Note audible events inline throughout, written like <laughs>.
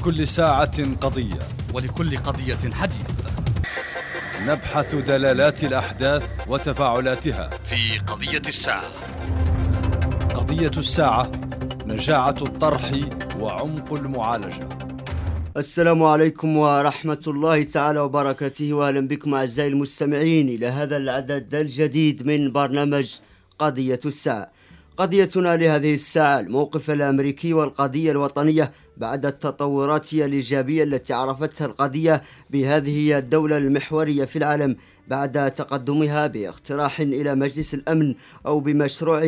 لكل ساعة قضية. ولكل قضية حديث نبحث دلالات الأحداث وتفاعلاتها. في قضية الساعة. قضية الساعة نجاعة الطرح وعمق المعالجة. السلام عليكم ورحمة الله تعالى وبركاته وأهلا بكم أعزائي المستمعين إلى هذا العدد الجديد من برنامج قضية الساعة. قضيتنا لهذه الساعة الموقف الأمريكي والقضية الوطنية بعد التطورات الإيجابية التي عرفتها القضية بهذه الدولة المحورية في العالم بعد تقدمها باقتراح إلى مجلس الأمن أو بمشروع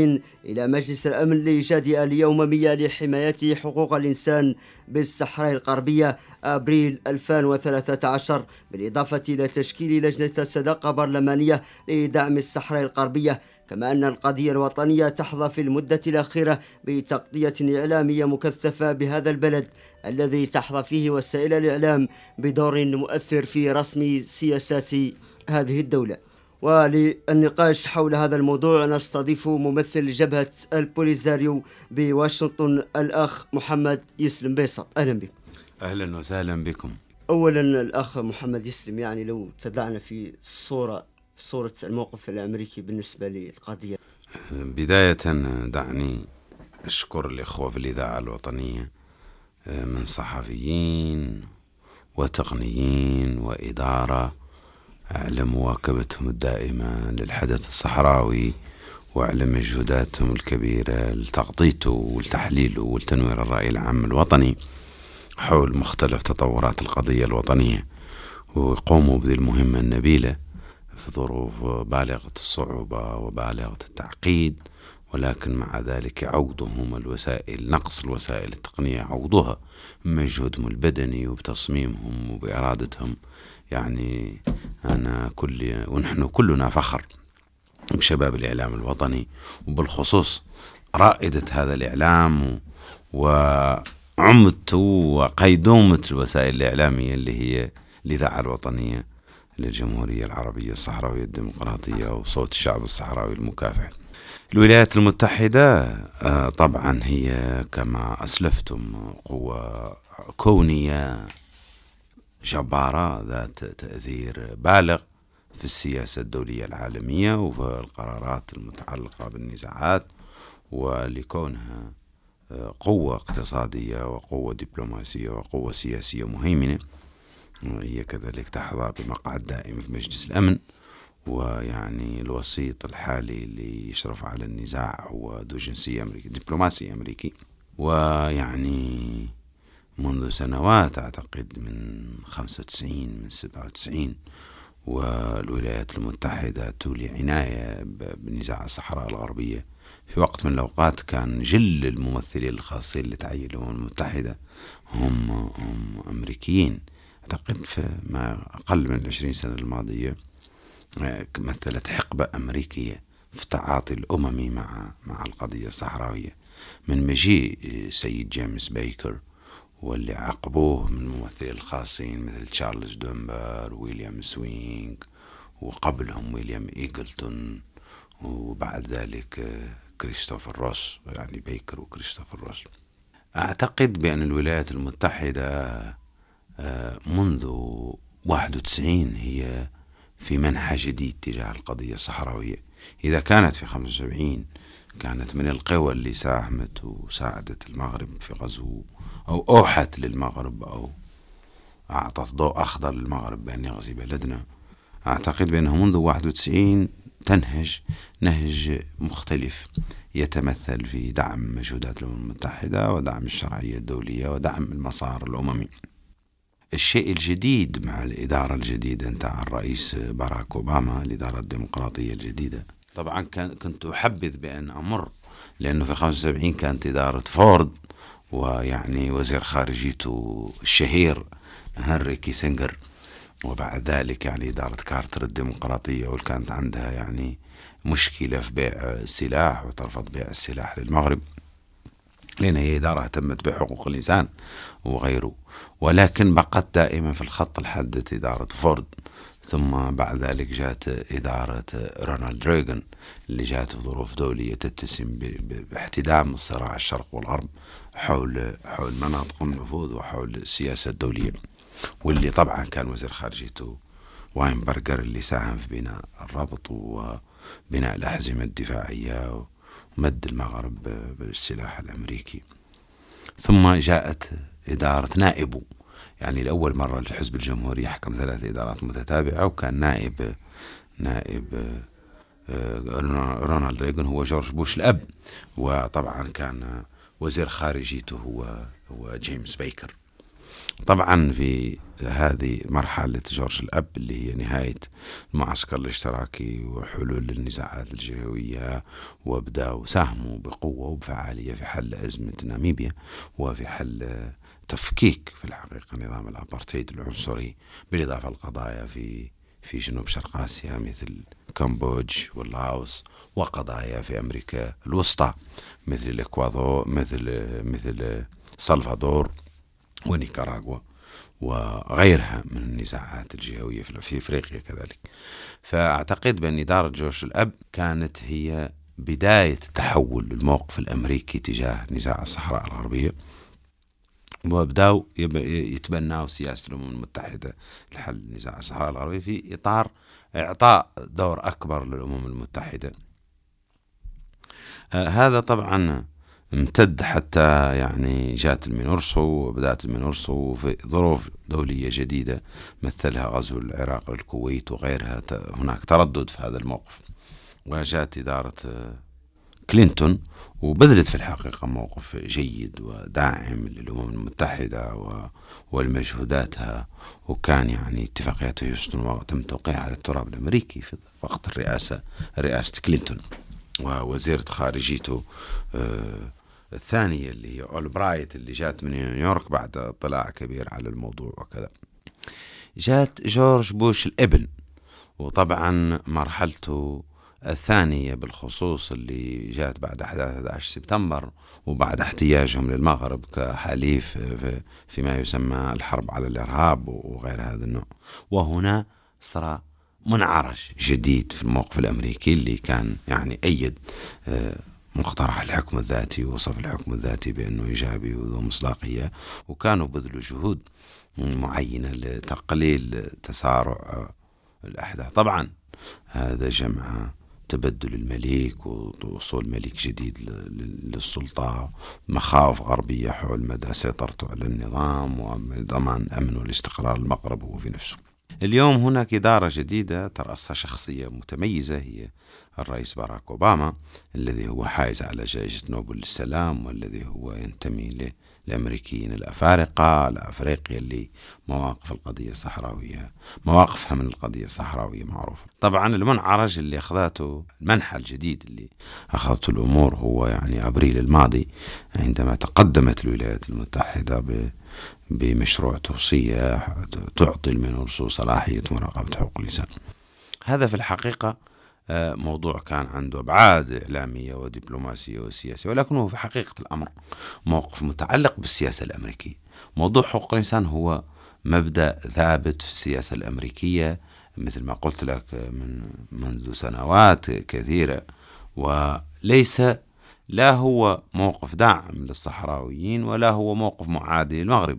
إلى مجلس الأمن لإيجاد آلية أممية لحماية حقوق الإنسان بالصحراء الغربية أبريل 2013 بالإضافة إلى تشكيل لجنة صداقة برلمانية لدعم الصحراء الغربية كما أن القضية الوطنية تحظى في المدة الأخيرة بتغطية إعلامية مكثفة بهذا البلد الذي تحظى فيه وسائل الإعلام بدور مؤثر في رسم سياسات هذه الدولة. وللنقاش حول هذا الموضوع نستضيف ممثل جبهة البوليزاريو بواشنطن الأخ محمد يسلم بيصط أهلا بك أهلا وسهلا بكم. أولا الأخ محمد يسلم يعني لو تدعنا في الصورة صورة الموقف الأمريكي بالنسبة للقضية. بداية دعني أشكر الإخوة في الإذاعة الوطنية من صحفيين وتقنيين وإدارة على مواكبتهم الدائمة للحدث الصحراوي وعلى مجهوداتهم الكبيرة لتغطيته والتحليل والتنوير الرأي العام الوطني حول مختلف تطورات القضية الوطنية ويقوموا بذي المهمة النبيلة. في ظروف بالغة الصعوبة وبالغة التعقيد ولكن مع ذلك عوضهم الوسائل نقص الوسائل التقنية عوضها بمجهودهم البدني وبتصميمهم وبإرادتهم. يعني أنا كل ونحن كلنا فخر بشباب الإعلام الوطني وبالخصوص رائدة هذا الإعلام وعمت وقيدومة الوسائل الإعلامية اللي هي الإذاعة الوطنية. للجمهورية العربية الصحراوية الديمقراطية وصوت الشعب الصحراوي المكافح. الولايات المتحدة آه، طبعا هي كما أسلفتم قوة كونية جبارة ذات تأثير بالغ في السياسة الدولية العالمية وفي القرارات المتعلقة بالنزاعات ولكونها آه، قوة اقتصادية وقوة دبلوماسية وقوة سياسية مهيمنة. هي كذلك تحظى بمقعد دائم في مجلس الأمن ويعني الوسيط الحالي اللي يشرف على النزاع هو ذو جنسية أمريكي دبلوماسي أمريكي. ويعني منذ سنوات أعتقد من 95 من 97 والولايات المتحدة تولي عناية بنزاع الصحراء الغربية. في وقت من الأوقات كان جل الممثلين الخاصين لتعيين الأمم المتحدة هم, هم أمريكيين. أعتقد في ما أقل من العشرين سنة الماضية آه، مثلت حقبة أمريكية في التعاطي الأممي مع مع القضية الصحراوية. من مجيء سيد جيمس بيكر واللي عقبوه من الممثلين الخاصين مثل تشارلز دومبر ويليام سوينغ وقبلهم ويليام إيجلتون وبعد ذلك آه، كريستوفر روس يعني بيكر وكريستوفر روس. أعتقد بأن الولايات المتحدة منذ 91 هي في منحى جديد تجاه القضية الصحراوية. إذا كانت في 75 كانت من القوى اللي ساهمت وساعدت المغرب في غزو أو أوحت للمغرب أو أعطت ضوء أخضر للمغرب بأن يغزي بلدنا. أعتقد بأنه منذ 91 تنهج نهج مختلف يتمثل في دعم مجهودات الأمم المتحدة ودعم الشرعية الدولية ودعم المسار الأممي. الشيء الجديد مع الإدارة الجديدة نتاع الرئيس باراك أوباما الإدارة الديمقراطية الجديدة. طبعا كنت أحبذ بأن أمر لأنه في 75 كانت إدارة فورد ويعني وزير خارجيته الشهير هنري كيسنجر وبعد ذلك يعني إدارة كارتر الديمقراطية واللي كانت عندها يعني مشكلة في بيع السلاح وترفض بيع السلاح للمغرب. لأن هي إدارة اهتمت بحقوق الإنسان وغيره. ولكن بقت دائما في الخط الحاد إدارة فورد ثم بعد ذلك جاءت إدارة رونالد ريغان اللي جاءت في ظروف دولية تتسم باحتدام الصراع الشرق والغرب حول حول مناطق النفوذ وحول السياسة الدولية. واللي طبعا كان وزير خارجيته واينبرجر اللي ساهم في بناء الربط وبناء الأحزمة الدفاعية ومد المغرب بالسلاح الأمريكي. ثم جاءت إدارة نائبه يعني لأول مرة الحزب الجمهوري يحكم ثلاث إدارات متتابعة وكان نائب نائب آه، رونالد ريغن هو جورج بوش الأب. وطبعا كان وزير خارجيته هو هو جيمس بيكر. طبعا في هذه مرحلة جورج الأب اللي هي نهاية المعسكر الاشتراكي وحلول النزاعات الجهوية وابدأوا ساهموا بقوة وبفعالية في حل أزمة ناميبيا وفي حل تفكيك في الحقيقة نظام الأبارتهيد العنصري بالإضافة لقضايا في في جنوب شرق آسيا مثل كمبودج واللاوس وقضايا في أمريكا الوسطى مثل الإكوادور مثل مثل سلفادور ونيكاراغوا وغيرها من النزاعات الجهوية في إفريقيا كذلك. فأعتقد بأن إدارة جوش الأب كانت هي بداية تحول الموقف الأمريكي تجاه نزاع الصحراء الغربية. وبداوا يتبنوا سياسة الأمم المتحدة لحل نزاع الصحراء الغربية في إطار إعطاء دور أكبر للأمم المتحدة. آه، هذا طبعا امتد حتى يعني جاءت المينورسو وبدأت المينورسو في ظروف دولية جديدة مثلها غزو العراق للكويت وغيرها هناك تردد في هذا الموقف وجاءت إدارة آه، كلينتون وبذلت في الحقيقة موقف جيد وداعم للأمم المتحدة ولمجهوداتها وكان يعني اتفاقيات هيوستن وتم توقيعها على التراب الأمريكي في وقت الرئاسة رئاسة كلينتون ووزيرة خارجيته آه، الثانية اللي هي أولبرايت اللي جات من نيويورك بعد اطلاع كبير على الموضوع وكذا. جات جورج بوش الإبن وطبعا مرحلته الثانية بالخصوص اللي جات بعد أحداث 11 سبتمبر وبعد احتياجهم للمغرب كحليف فيما يسمى الحرب على الإرهاب وغير هذا النوع. وهنا صار منعرج جديد في الموقف الأمريكي اللي كان يعني أيد آه، مقترح الحكم الذاتي ووصف الحكم الذاتي بأنه إيجابي وذو مصداقية وكانوا بذلوا جهود معينة لتقليل تسارع الأحداث. طبعا هذا جمع تبدل الملك ووصول ملك جديد للسلطة. مخاوف غربية حول مدى سيطرته على النظام وضمان أمن والاستقرار المغرب هو في نفسه. اليوم هناك إدارة جديدة ترأسها شخصية متميزة هي الرئيس باراك أوباما الذي هو حائز على جائزة نوبل للسلام والذي هو ينتمي الأمريكيين الأفارقة لأفريقيا اللي مواقف القضية الصحراوية مواقفها من القضية الصحراوية معروفة. طبعا المنعرج اللي أخذته المنحى الجديد اللي أخذته الأمور هو يعني أبريل الماضي عندما تقدمت الولايات المتحدة ب بمشروع توصية تعطي المنورسو صلاحية مراقبة حقوق الإنسان. هذا في الحقيقة موضوع كان عنده أبعاد إعلامية ودبلوماسية وسياسية ولكنه في حقيقة الأمر موقف متعلق بالسياسة الأمريكية. موضوع حقوق الإنسان هو مبدأ ثابت في السياسة الأمريكية مثل ما قلت لك من منذ سنوات كثيرة وليس لا هو موقف دعم للصحراويين ولا هو موقف معادي للمغرب.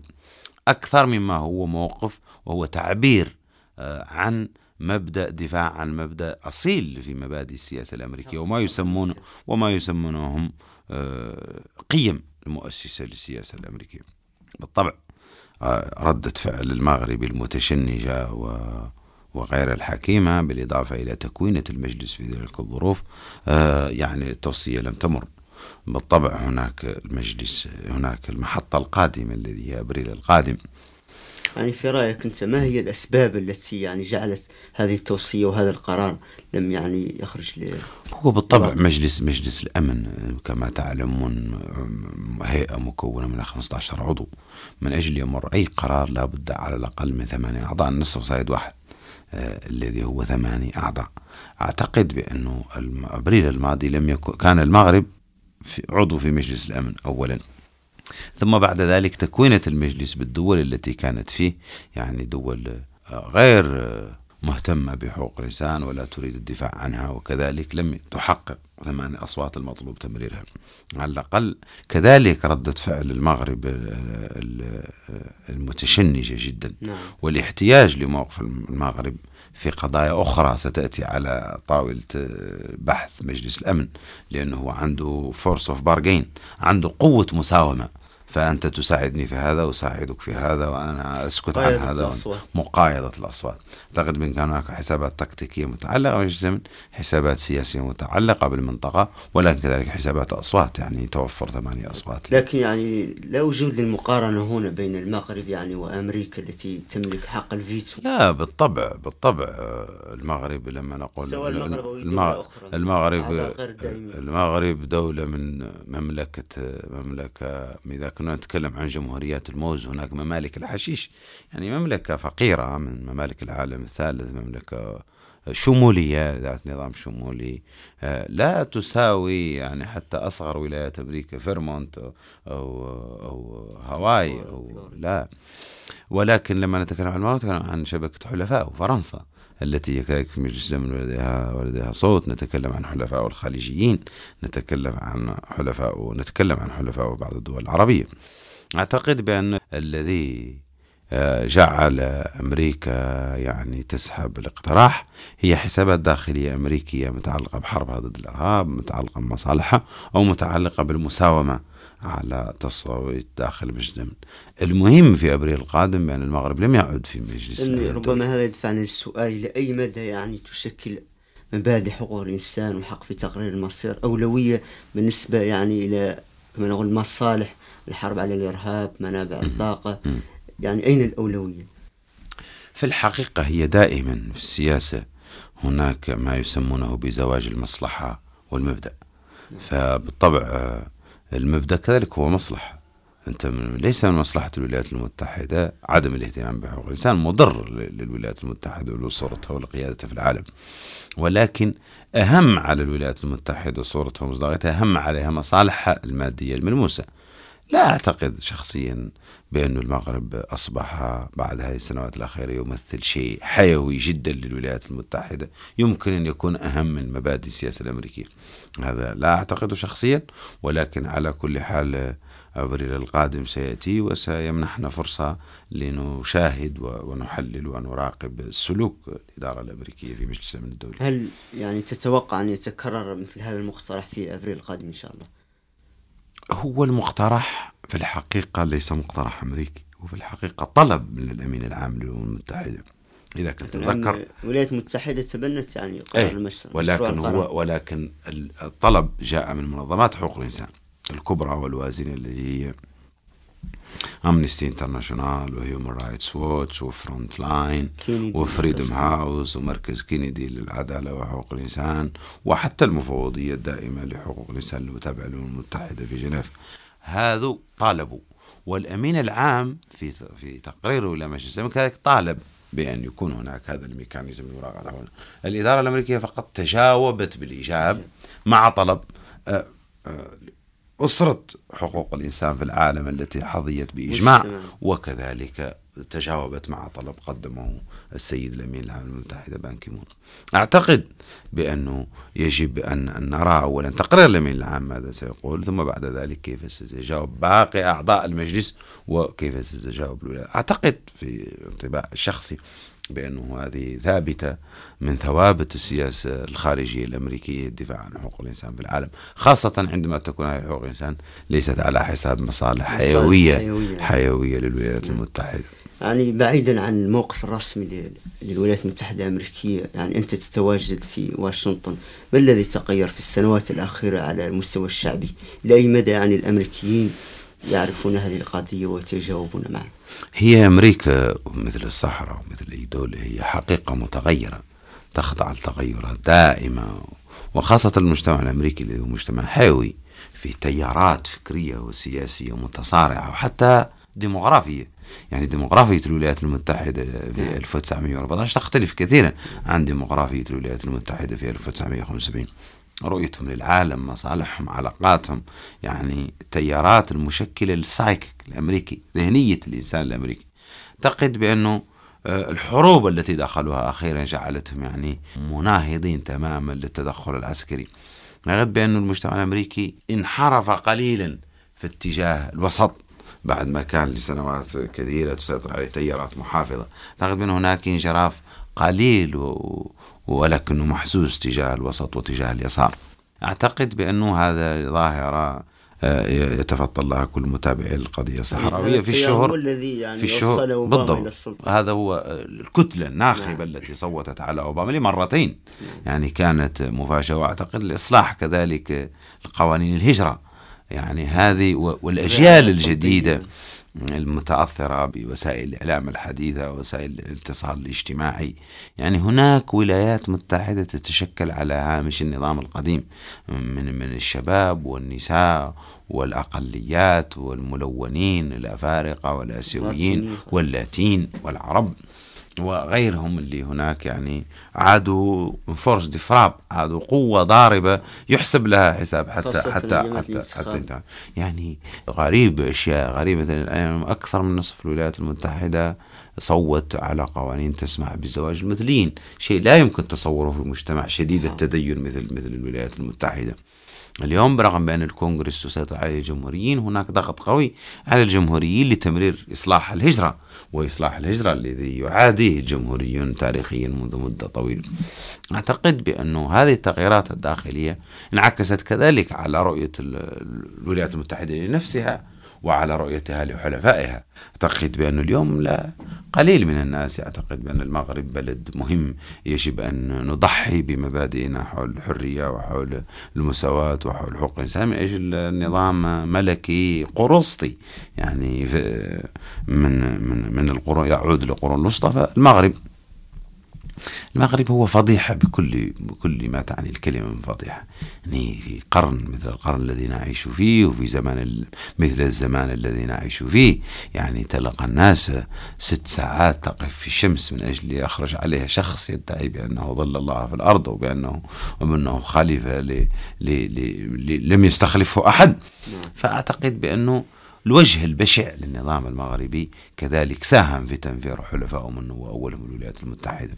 أكثر مما هو موقف وهو تعبير آه، عن مبدأ دفاع عن مبدأ أصيل في مبادئ السياسة الأمريكية وما يسمون وما يسمونهم آه، قيم المؤسسة للسياسة الأمريكية. بالطبع آه، ردة فعل المغرب المتشنجة و وغير الحكيمة بالإضافة إلى تكوينة المجلس في تلك الظروف آه، يعني التوصية لم تمر. بالطبع هناك المجلس هناك المحطة القادمة الذي هي أبريل القادم. يعني في رأيك أنت ما هي الأسباب التي يعني جعلت هذه التوصية وهذا القرار لم يعني يخرج ل هو بالطبع مجلس مجلس الأمن كما تعلمون هيئة مكونة من 15 عضو. من أجل يمر أي قرار لابد على الأقل من ثمانية أعضاء النصف صايد واحد آه الذي هو ثمانية أعضاء. أعتقد بأنه أبريل الماضي لم يكن كان المغرب في عضو في مجلس الأمن اولا. ثم بعد ذلك تكوينة المجلس بالدول التي كانت فيه يعني دول آه، غير آه، مهتمة بحقوق الإنسان ولا تريد الدفاع عنها وكذلك لم تحقق ثمان أصوات المطلوب تمريرها على الأقل كذلك ردة فعل المغرب المتشنجة جدا نعم. والاحتياج لموقف المغرب في قضايا أخرى ستأتي على طاولة بحث مجلس الأمن لأنه عنده force of bargain عنده قوة مساومة. فأنت تساعدني في هذا وأساعدك في هذا وأنا أسكت عن هذا. مقايضة الأصوات أعتقد بأن كان هناك حسابات تكتيكية متعلقة الأمن حسابات سياسية متعلقة بالمنطقة ولكن كذلك حسابات أصوات يعني توفر ثمانية أصوات لكن يعني لا وجود للمقارنة هنا بين المغرب يعني وأمريكا التي تملك حق الفيتو لا بالطبع بالطبع المغرب لما نقول سواء المغرب أو. المغرب دائمين. المغرب دولة من مملكة مملكة إذا كنا نتكلم عن جمهوريات الموز هناك ممالك الحشيش. يعني مملكة فقيرة من ممالك العالم الثالث مملكة شمولية ذات نظام شمولي. آه، لا تساوي يعني حتى أصغر ولايات أمريكا فيرمونت أو أو, هاواي أو لا. ولكن لما نتكلم عن المغرب نتكلم عن شبكة حلفاء وفرنسا. التي في مجلس الأمن ولديها ولديها صوت. نتكلم عن حلفاء الخليجيين نتكلم عن حلفاء ونتكلم عن حلفاء بعض الدول العربية. أعتقد بأن الذي جعل أمريكا يعني تسحب الاقتراح. هي حسابات داخلية أمريكية متعلقة بحربها ضد الإرهاب متعلقة بمصالحها أو متعلقة بالمساومة على تصويت داخل مجلس المهم في أبريل القادم بأن المغرب لم يعد في مجلس ربما هذا يدفعني للسؤال إلى أي مدى يعني تشكل مبادئ حقوق الإنسان والحق في تقرير المصير؟ أولوية بالنسبة يعني إلى كما نقول مصالح الحرب على الإرهاب منابع الطاقة. يعني أين الأولوية؟ في الحقيقة هي دائما في السياسة هناك ما يسمونه بزواج المصلحة والمبدأ. فبالطبع آه، المبدأ كذلك هو مصلحة. أنت ليس من مصلحة الولايات المتحدة عدم الاهتمام بحقوق الإنسان مضر للولايات المتحدة ولصورتها ولقيادتها في العالم. ولكن أهم على الولايات المتحدة صورتها ومصداقيتها أهم عليها مصالحها المادية الملموسة. لا أعتقد شخصيا بأن المغرب أصبح بعد هذه السنوات الأخيرة يمثل شيء حيوي جدا للولايات المتحدة يمكن أن يكون أهم من مبادئ السياسة الأمريكية هذا لا أعتقده شخصيا ولكن على كل حال أبريل القادم سيأتي وسيمنحنا فرصة لنشاهد ونحلل ونراقب سلوك الإدارة الأمريكية في مجلس الأمن الدولي هل يعني تتوقع أن يتكرر مثل هذا المقترح في أبريل القادم إن شاء الله؟ هو المقترح في الحقيقة ليس مقترح أمريكي هو في الحقيقة طلب من الأمين العام للأمم المتحدة إذا كنت تتذكر لأن الولايات المتحدة تبنت يعني قرار المشروع ولكن. هو ولكن الطلب جاء من منظمات حقوق الإنسان الكبرى والوازنة التي هي امنستي انترناشونال وهيومن رايتس ووتش وفرونت لاين وفريدم هاوس ومركز كينيدي للعداله وحقوق الانسان وحتى المفوضيه الدائمه لحقوق الانسان المتابعه للامم المتحده في جنيف هذو طالبوا والأمين العام في في تقريره إلى مجلس الامن كذلك طالب بأن يكون هناك هذا الميكانيزم لمراقبه الإدارة الأمريكية فقط تجاوبت بالايجاب مع طلب آه، آه، أسرة حقوق الإنسان في العالم التي حظيت بإجماع. وكذلك تجاوبت مع طلب قدمه السيد الأمين العام المتحدة بان كيمون أعتقد بأنه يجب أن نرى أولا تقرير الأمين العام ماذا سيقول ثم بعد ذلك كيف سيجاوب باقي أعضاء المجلس وكيف ستجاوب الولايات أعتقد في انطباع الشخصي بأنه هذه ثابتة من ثوابت السياسة الخارجية الأمريكية الدفاع عن حقوق الإنسان في العالم خاصة عندما تكون هذه حقوق الإنسان ليست على حساب مصالح حيوية حيوية. حيوية للولايات المتحدة. يعني بعيدا عن الموقف الرسمي لل- للولايات المتحدة الأمريكية يعني أنت تتواجد في واشنطن ما الذي تغير في السنوات الأخيرة على المستوى الشعبي؟ إلى أي مدى يعني الأمريكيين يعرفون هذه القضية ويتجاوبون معها؟ هي أمريكا مثل الصحراء ومثل أي دولة هي حقيقة متغيرة تخضع لتغيرات دائمة وخاصة المجتمع الأمريكي اللي هو مجتمع حيوي في تيارات فكرية وسياسية متصارعة وحتى ديموغرافية. يعني ديموغرافية الولايات المتحدة في 1914 تختلف كثيرا عن ديموغرافية الولايات المتحدة في 1975 رؤيتهم للعالم مصالحهم علاقاتهم يعني التيارات المشكلة للسايكيك الأمريكي ذهنية الإنسان الأمريكي. أعتقد بأنه آه، الحروب التي دخلوها أخيرا جعلتهم يعني مناهضين تماما للتدخل العسكري. أعتقد بأن المجتمع الأمريكي انحرف قليلا في اتجاه الوسط بعد ما كان لسنوات كثيرة تسيطر عليه تيارات محافظة. أعتقد بأن هناك انجراف قليل. ولكنه محسوس تجاه الوسط وتجاه اليسار. أعتقد بأنه هذا ظاهرة آه، يتفضل لها كل متابعي القضية الصحراوية في الشهر الذي يعني في الشهر أوباما إلى بالضبط السلطة. هذا هو الكتلة الناخبة التي صوتت على أوباما لمرتين. يعني كانت مفاجأة وأعتقد لإصلاح كذلك القوانين الهجرة. يعني هذه والأجيال الجديدة. المتأثرة بوسائل الإعلام الحديثة ووسائل الاتصال الاجتماعي يعني هناك ولايات متحدة تتشكل على هامش النظام القديم من من الشباب والنساء والأقليات والملونين الأفارقة والآسيويين. واللاتين والعرب وغيرهم اللي هناك يعني عادوا فورس دي فراب عادوا قوة ضاربة يحسب لها حساب حتى حتى حتى. حتى يعني غريب أشياء غريبة. الان أكثر من نصف الولايات المتحدة صوت على قوانين تسمح بزواج المثليين شيء لا يمكن تصوره في مجتمع شديد التدين مثل مثل الولايات المتحدة. اليوم برغم بأن الكونغرس تسيطر عليه الجمهوريين هناك ضغط قوي على الجمهوريين لتمرير إصلاح الهجرة. وإصلاح الهجرة الذي يعاديه الجمهوريون تاريخيا منذ مدة طويلة. أعتقد بأن هذه التغييرات الداخلية انعكست كذلك على رؤية ال- الولايات المتحدة لنفسها وعلى رؤيتها لحلفائها. أعتقد بأن اليوم لا قليل من الناس يعتقد بأن المغرب بلد مهم. يجب أن نضحي بمبادئنا حول الحرية وحول المساواة وحول حقوق الإنسان من أجل نظام ملكي قرصطي يعني من من من القرون يعود للقرون الوسطى فالمغرب المغرب هو فضيحة بكل بكل ما تعني الكلمة من فضيحة. يعني في قرن مثل القرن الذي نعيش فيه وفي زمن ال- مثل الزمان الذي نعيش فيه. يعني تلقى الناس ست ساعات تقف في الشمس من أجل يخرج عليها شخص يدعي بأنه ظل الله في الأرض وبأنه وبأنه خليفة لم يستخلفه أحد. فأعتقد بأنه الوجه البشع للنظام المغربي كذلك ساهم في تنفير حلفائه منه وأولهم الولايات المتحدة.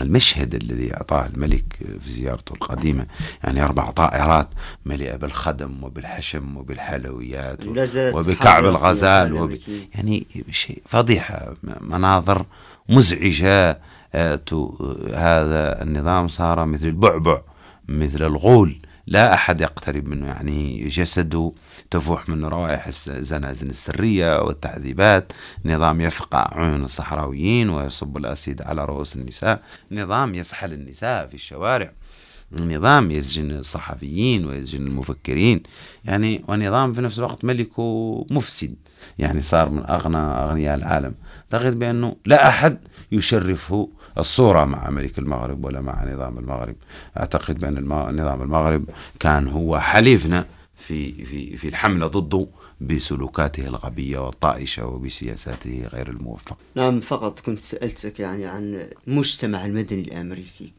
المشهد الذي أعطاه الملك في زيارته القديمة يعني أربع طائرات مليئة بالخدم وبالحشم وبالحلويات وبكعب الغزال وب... يعني شيء فضيحة مناظر مزعجة آه، هذا النظام صار مثل البعبع مثل الغول. لا أحد يقترب منه يعني جسده تفوح منه روائح الزنازل السرية والتعذيبات. نظام يفقع عيون الصحراويين ويصب الأسيد على رؤوس النساء. نظام يسحل النساء في الشوارع. نظام يسجن الصحفيين ويسجن المفكرين. يعني ونظام في نفس الوقت ملكه مفسد يعني صار من أغنى أغنياء العالم. أعتقد بأنه لا أحد يشرفه الصورة مع ملك المغرب ولا مع نظام المغرب. أعتقد بأن نظام المغرب كان هو حليفنا في في في الحملة ضده بسلوكاته الغبية والطائشة وبسياساته غير الموفقة نعم فقط كنت سألتك يعني عن المجتمع المدني الأمريكي.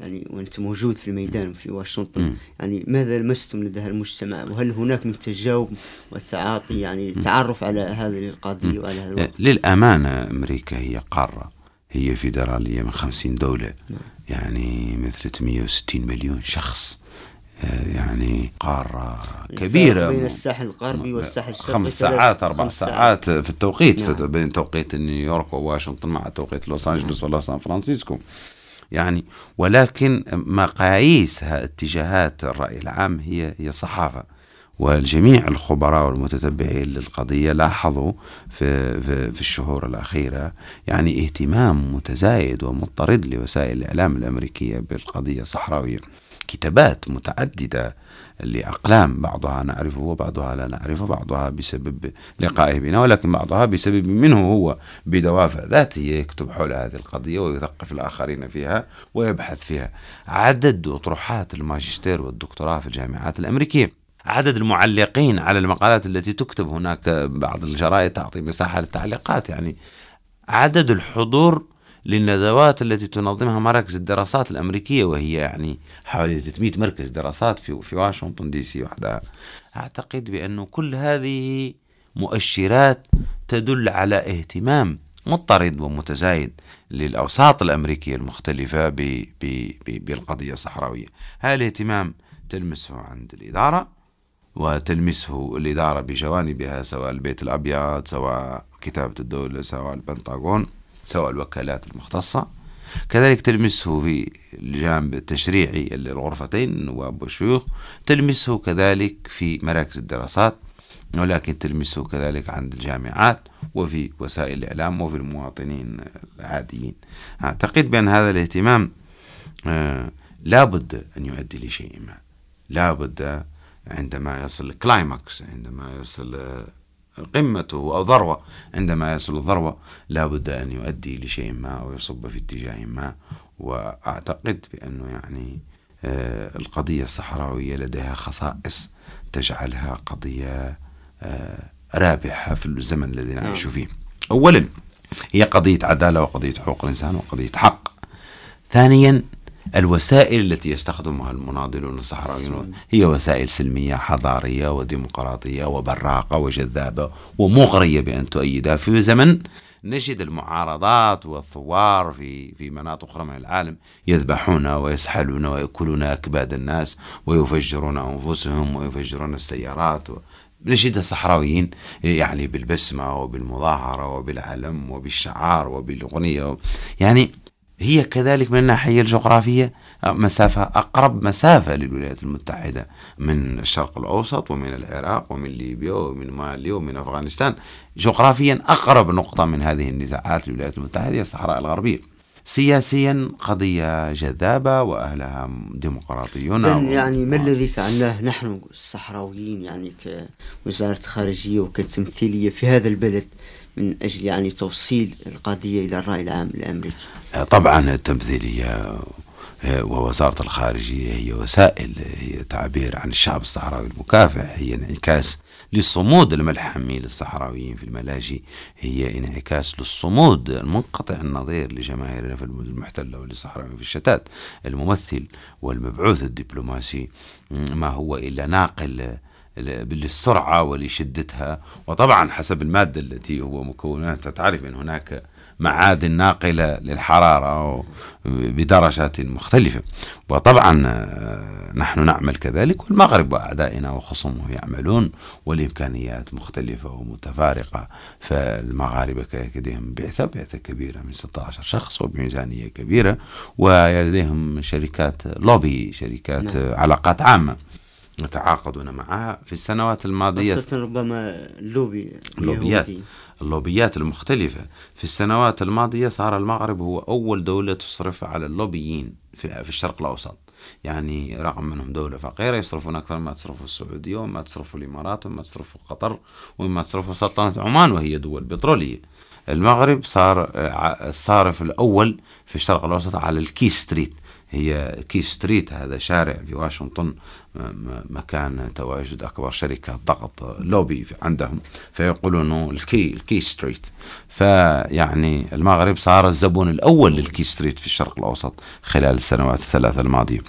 يعني وأنت موجود في الميدان في واشنطن. يعني ماذا لمستم لدى المجتمع؟ وهل هناك من تجاوب وتعاطي يعني تعرف على هذه القضية وعلى هذا الوضع؟ للأمانة أمريكا هي قارة. هي فيدرالية من خمسين دولة. يعني مثل 360 مليون شخص. آه، يعني قارة كبيرة. بين الساحل الغربي والساحل الشرقي خمس ساعات أربع خمس ساعات. في التوقيت نعم. بين توقيت نيويورك وواشنطن مع توقيت لوس أنجلوس ولا سان فرانسيسكو. يعني ولكن مقاييس ها- اتجاهات الرأي العام هي هي الصحافة. والجميع الخبراء والمتتبعين للقضية لاحظوا في, في, في الشهور الأخيرة يعني اهتمام متزايد ومضطرد لوسائل الإعلام الأمريكية بالقضية الصحراوية. كتابات متعددة لأقلام بعضها نعرفه وبعضها لا نعرفه بعضها بسبب لقائه بنا ولكن بعضها بسبب منه هو بدوافع ذاتية يكتب حول هذه القضية ويثقف الآخرين فيها ويبحث فيها. عدد أطروحات الماجستير والدكتوراه في الجامعات الأمريكية. عدد المعلقين على المقالات التي تكتب هناك بعض الجرائد تعطي مساحة للتعليقات. يعني عدد الحضور للندوات التي تنظمها مراكز الدراسات الأمريكية وهي يعني حوالي 300 مركز دراسات في في واشنطن دي سي وحدها. أعتقد بأنه كل هذه مؤشرات تدل على اهتمام مضطرد ومتزايد للأوساط الأمريكية المختلفة ب ب ب بالقضية الصحراوية. هذا الاهتمام تلمسه عند الإدارة. وتلمسه الإدارة بجوانبها سواء البيت الأبيض سواء كتابة الدولة سواء البنطاغون سواء الوكالات المختصة. كذلك تلمسه في الجانب التشريعي الغرفتين النواب والشيوخ تلمسه كذلك في مراكز الدراسات ولكن تلمسه كذلك عند الجامعات وفي وسائل الإعلام وفي المواطنين العاديين. أعتقد بأن هذا الاهتمام آه، لابد أن يؤدي لشيء ما. لابد عندما يصل الكلايماكس عندما يصل آه، قمته أو ذروة عندما يصل الذروة لابد أن يؤدي لشيء ما أو يصب في اتجاه ما. وأعتقد بأنه يعني آه، القضية الصحراوية لديها خصائص تجعلها قضية آه، رابحة في الزمن الذي نعيش نعم. فيه. أولا هي قضية عدالة وقضية حقوق الإنسان وقضية حق. ثانيا الوسائل التي يستخدمها المناضلون الصحراويون. هي وسائل سلمية حضارية وديمقراطية وبراقة وجذابة ومغرية بأن تؤيدها. في زمن نجد المعارضات والثوار في في مناطق أخرى من العالم يذبحون ويسحلون ويأكلون أكباد الناس ويفجرون أنفسهم ويفجرون السيارات. نجد الصحراويين يعني بالبسمة وبالمظاهرة وبالعلم وبالشعار وبالأغنية. يعني هي كذلك من الناحية الجغرافية مسافة أقرب مسافة للولايات المتحدة من الشرق الأوسط ومن العراق ومن ليبيا ومن مالي ومن أفغانستان. جغرافيا أقرب نقطة من هذه النزاعات للولايات المتحدة هي الصحراء الغربية. سياسيا قضية جذابة وأهلها ديمقراطيون يعني ما الذي فعلناه نحن الصحراويين يعني كوزارة خارجية وكتمثيلية في هذا البلد؟ من أجل يعني توصيل القضية إلى الرأي العام الأمريكي. طبعا التمثيلية ووزارة الخارجية هي وسائل هي تعبير عن الشعب الصحراوي المكافح هي انعكاس لصمود الملحمي للصحراويين في الملاجئ هي انعكاس للصمود المنقطع النظير لجماهيرنا في المدن المحتلة وللصحراويين في الشتات الممثل والمبعوث الدبلوماسي. ما هو إلا ناقل للسرعة ولشدتها. وطبعا حسب المادة التي هو مكوناتها تعرف أن هناك معادن ناقلة للحرارة بدرجات مختلفة. وطبعا آه، نحن نعمل كذلك والمغرب وأعدائنا وخصومه يعملون والإمكانيات مختلفة ومتفارقة. فالمغاربة لديهم بعثة بعثة كبيرة من 16 شخص وبميزانية كبيرة ولديهم شركات لوبي شركات نعم. علاقات عامة. يتعاقدون معها في السنوات الماضية خاصة ربما اللوبي اللوبيات اللوبيات المختلفة. في السنوات الماضية صار المغرب هو أول دولة تصرف على اللوبيين في, في الشرق الأوسط. يعني رغم أنهم دولة فقيرة يصرفون أكثر ما تصرف السعودية وما تصرف الإمارات وما تصرف قطر وما تصرف سلطنة عمان وهي دول بترولية. المغرب صار الصارف الأول في الشرق الأوسط على ال K Street. هي K Street هذا شارع في واشنطن مكان تواجد أكبر شركة ضغط لوبي عندهم. فيقولون ال K ال K Street فيعني المغرب صار الزبون الأول لل K Street في الشرق الأوسط خلال السنوات الثلاثة الماضية.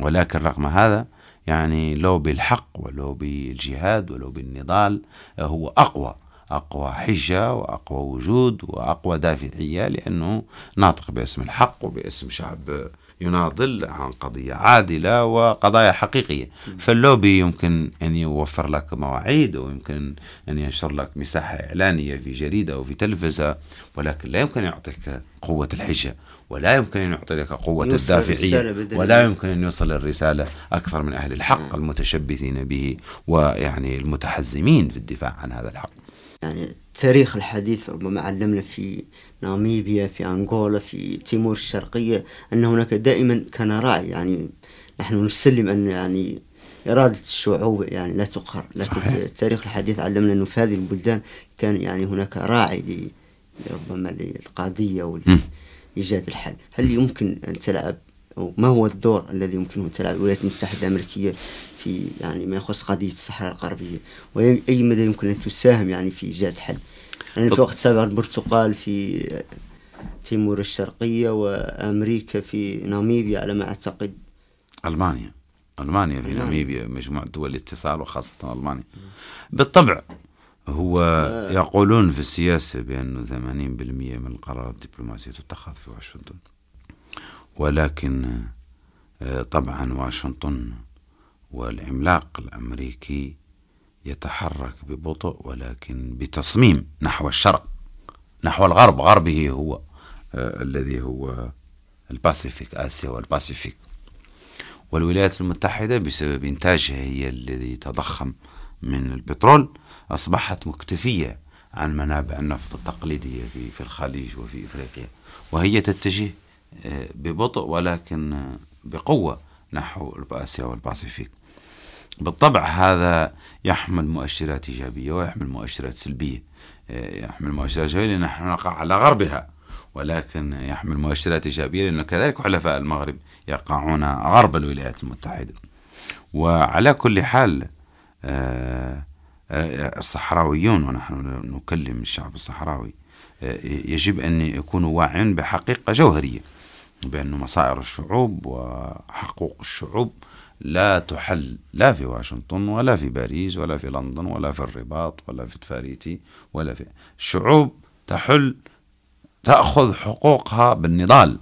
ولكن رغم هذا يعني لوبي الحق ولوبي الجهاد ولوبي النضال هو أقوى أقوى حجة وأقوى وجود وأقوى دافعية لأنه ناطق باسم الحق وباسم شعب يناضل عن قضية عادلة وقضايا حقيقية. فاللوبي يمكن أن يوفر لك مواعيد ويمكن أن ينشر لك مساحة إعلانية في جريدة أو في تلفزة ولكن لا يمكن أن يعطيك قوة الحجة ولا يمكن أن يعطي لك قوة الدافعية ولا يمكن أن يوصل الرسالة أكثر من أهل الحق المتشبثين به ويعني المتحزمين في الدفاع عن هذا الحق. يعني التاريخ الحديث ربما علمنا في ناميبيا في أنغولا في تيمور الشرقية أن هناك دائما كان راعي يعني نحن نسلم أن يعني إرادة الشعوب يعني لا تقهر. لكن صحيح. في التاريخ الحديث علمنا أنه في هذه البلدان كان يعني هناك راعي ربما للقضية ولإيجاد الحل. هل يمكن أن تلعب؟ أو ما هو الدور الذي يمكنه أن تلعب؟ الولايات المتحدة الأمريكية في يعني ما يخص قضية الصحراء الغربية وأي مدى يمكن أن تساهم يعني في إيجاد حل؟ يعني في وقت سابق البرتقال في تيمور الشرقية وأمريكا في ناميبيا على ما أعتقد. ألمانيا. ألمانيا في ناميبيا مجموعة دول الاتصال وخاصة ألمانيا. بالطبع هو يقولون في السياسة بأنه 80% من القرارات الدبلوماسية تتخذ في واشنطن. ولكن آه، طبعا واشنطن والعملاق الأمريكي يتحرك ببطء ولكن بتصميم نحو الشرق نحو الغرب. غربه هو آه، الذي هو الباسيفيك آسيا والباسيفيك. والولايات المتحدة بسبب إنتاجها هي الذي تضخم من البترول أصبحت مكتفية عن منابع النفط التقليدية في في الخليج وفي إفريقيا. وهي تتجه آه، ببطء ولكن بقوة نحو آسيا والباسيفيك. بالطبع هذا يحمل مؤشرات إيجابية ويحمل مؤشرات سلبية. آه، يحمل مؤشرات إيجابية لأن نحن نقع على غربها ولكن يحمل مؤشرات إيجابية لأنه كذلك حلفاء المغرب يقعون غرب الولايات المتحدة. وعلى كل حال آه، آه، الصحراويون ونحن نكلم الشعب الصحراوي يجب أن يكونوا واعين بحقيقة جوهرية بأن مصائر الشعوب وحقوق الشعوب لا تحل لا في واشنطن ولا في باريس ولا في لندن ولا في الرباط ولا في تفاريتي ولا في الشعوب تحل تأخذ حقوقها بالنضال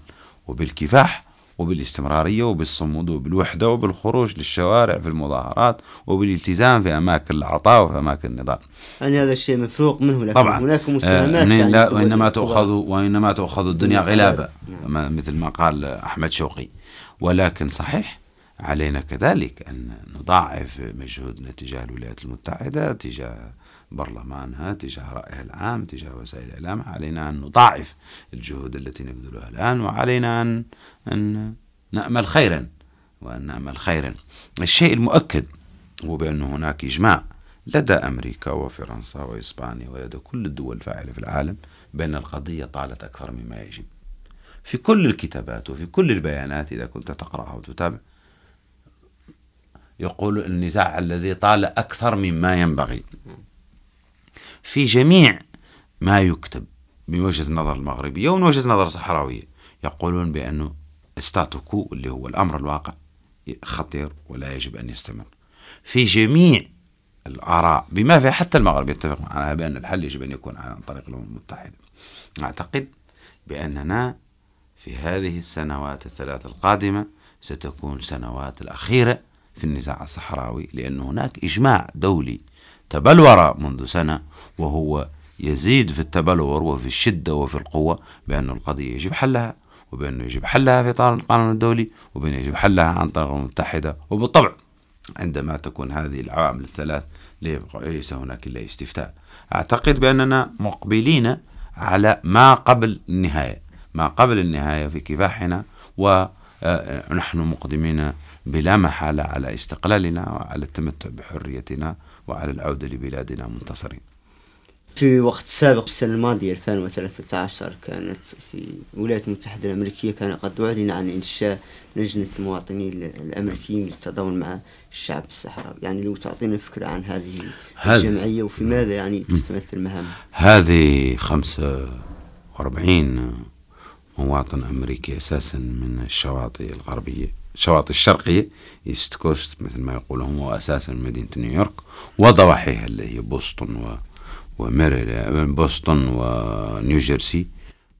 وبالكفاح وبالاستمرارية وبالصمود وبالوحدة وبالخروج للشوارع في المظاهرات وبالالتزام في أماكن العطاء وفي أماكن النضال يعني هذا الشيء مفروغ منه لكن طبعا هناك مساهمات آه يعني لا وإنما. تؤخذ وإنما تؤخذ الدنيا غلابة نعم. مثل ما قال أحمد شوقي ولكن صحيح علينا كذلك أن نضاعف مجهودنا تجاه الولايات المتحدة تجاه برلمانها تجاه رأيها العام تجاه وسائل الإعلام. علينا أن نضاعف الجهود التي نبذلها الآن وعلينا أن أن نأمل خيرا وأن نأمل خيرا. الشيء المؤكد هو بأن هناك إجماع لدى أمريكا وفرنسا وإسبانيا ولدى كل الدول الفاعلة في العالم بأن القضية طالت أكثر مما يجب. في كل الكتابات وفي كل البيانات إذا كنت تقرأها وتتابع يقول النزاع الذي طال أكثر مما ينبغي. في جميع ما يكتب من وجهة النظر المغربية ومن وجهة النظر الصحراوية يقولون بأنه ستاتوكو اللي هو الأمر الواقع خطير ولا يجب أن يستمر. في جميع الآراء بما في حتى المغرب يتفق معنا بأن الحل يجب أن يكون عن طريق الأمم المتحدة. أعتقد بأننا في هذه السنوات الثلاث القادمة ستكون السنوات الأخيرة في النزاع الصحراوي لأن هناك إجماع دولي تبلور منذ سنة وهو يزيد في التبلور وفي الشدة وفي القوة بأن القضية يجب حلها وبأنه يجب حلها في إطار القانون الدولي وبأنه يجب حلها عن طريق الأمم المتحدة. وبالطبع عندما تكون هذه العوامل الثلاث ليس هناك إلا استفتاء. أعتقد بأننا مقبلين على ما قبل النهاية ما قبل النهاية في كفاحنا ونحن مقدمين بلا محالة على استقلالنا وعلى التمتع بحريتنا وعلى العودة لبلادنا منتصرين. في وقت سابق السنة الماضية 2013 كانت في الولايات المتحدة الأمريكية كان قد أعلن عن إنشاء لجنة المواطنين الأمريكيين للتضامن مع الشعب الصحراوي. يعني لو تعطينا فكرة عن هذه الجمعية وفي ماذا يعني تتمثل مهامها هذه خمسة وأربعين مواطن أمريكي أساسا من الشواطئ الغربية. الشواطئ الشرقية East Coast مثل ما يقولون هو أساسا مدينة نيويورك وضواحيها اللي هي بوسطن و وميريلاند بوسطن ونيوجيرسي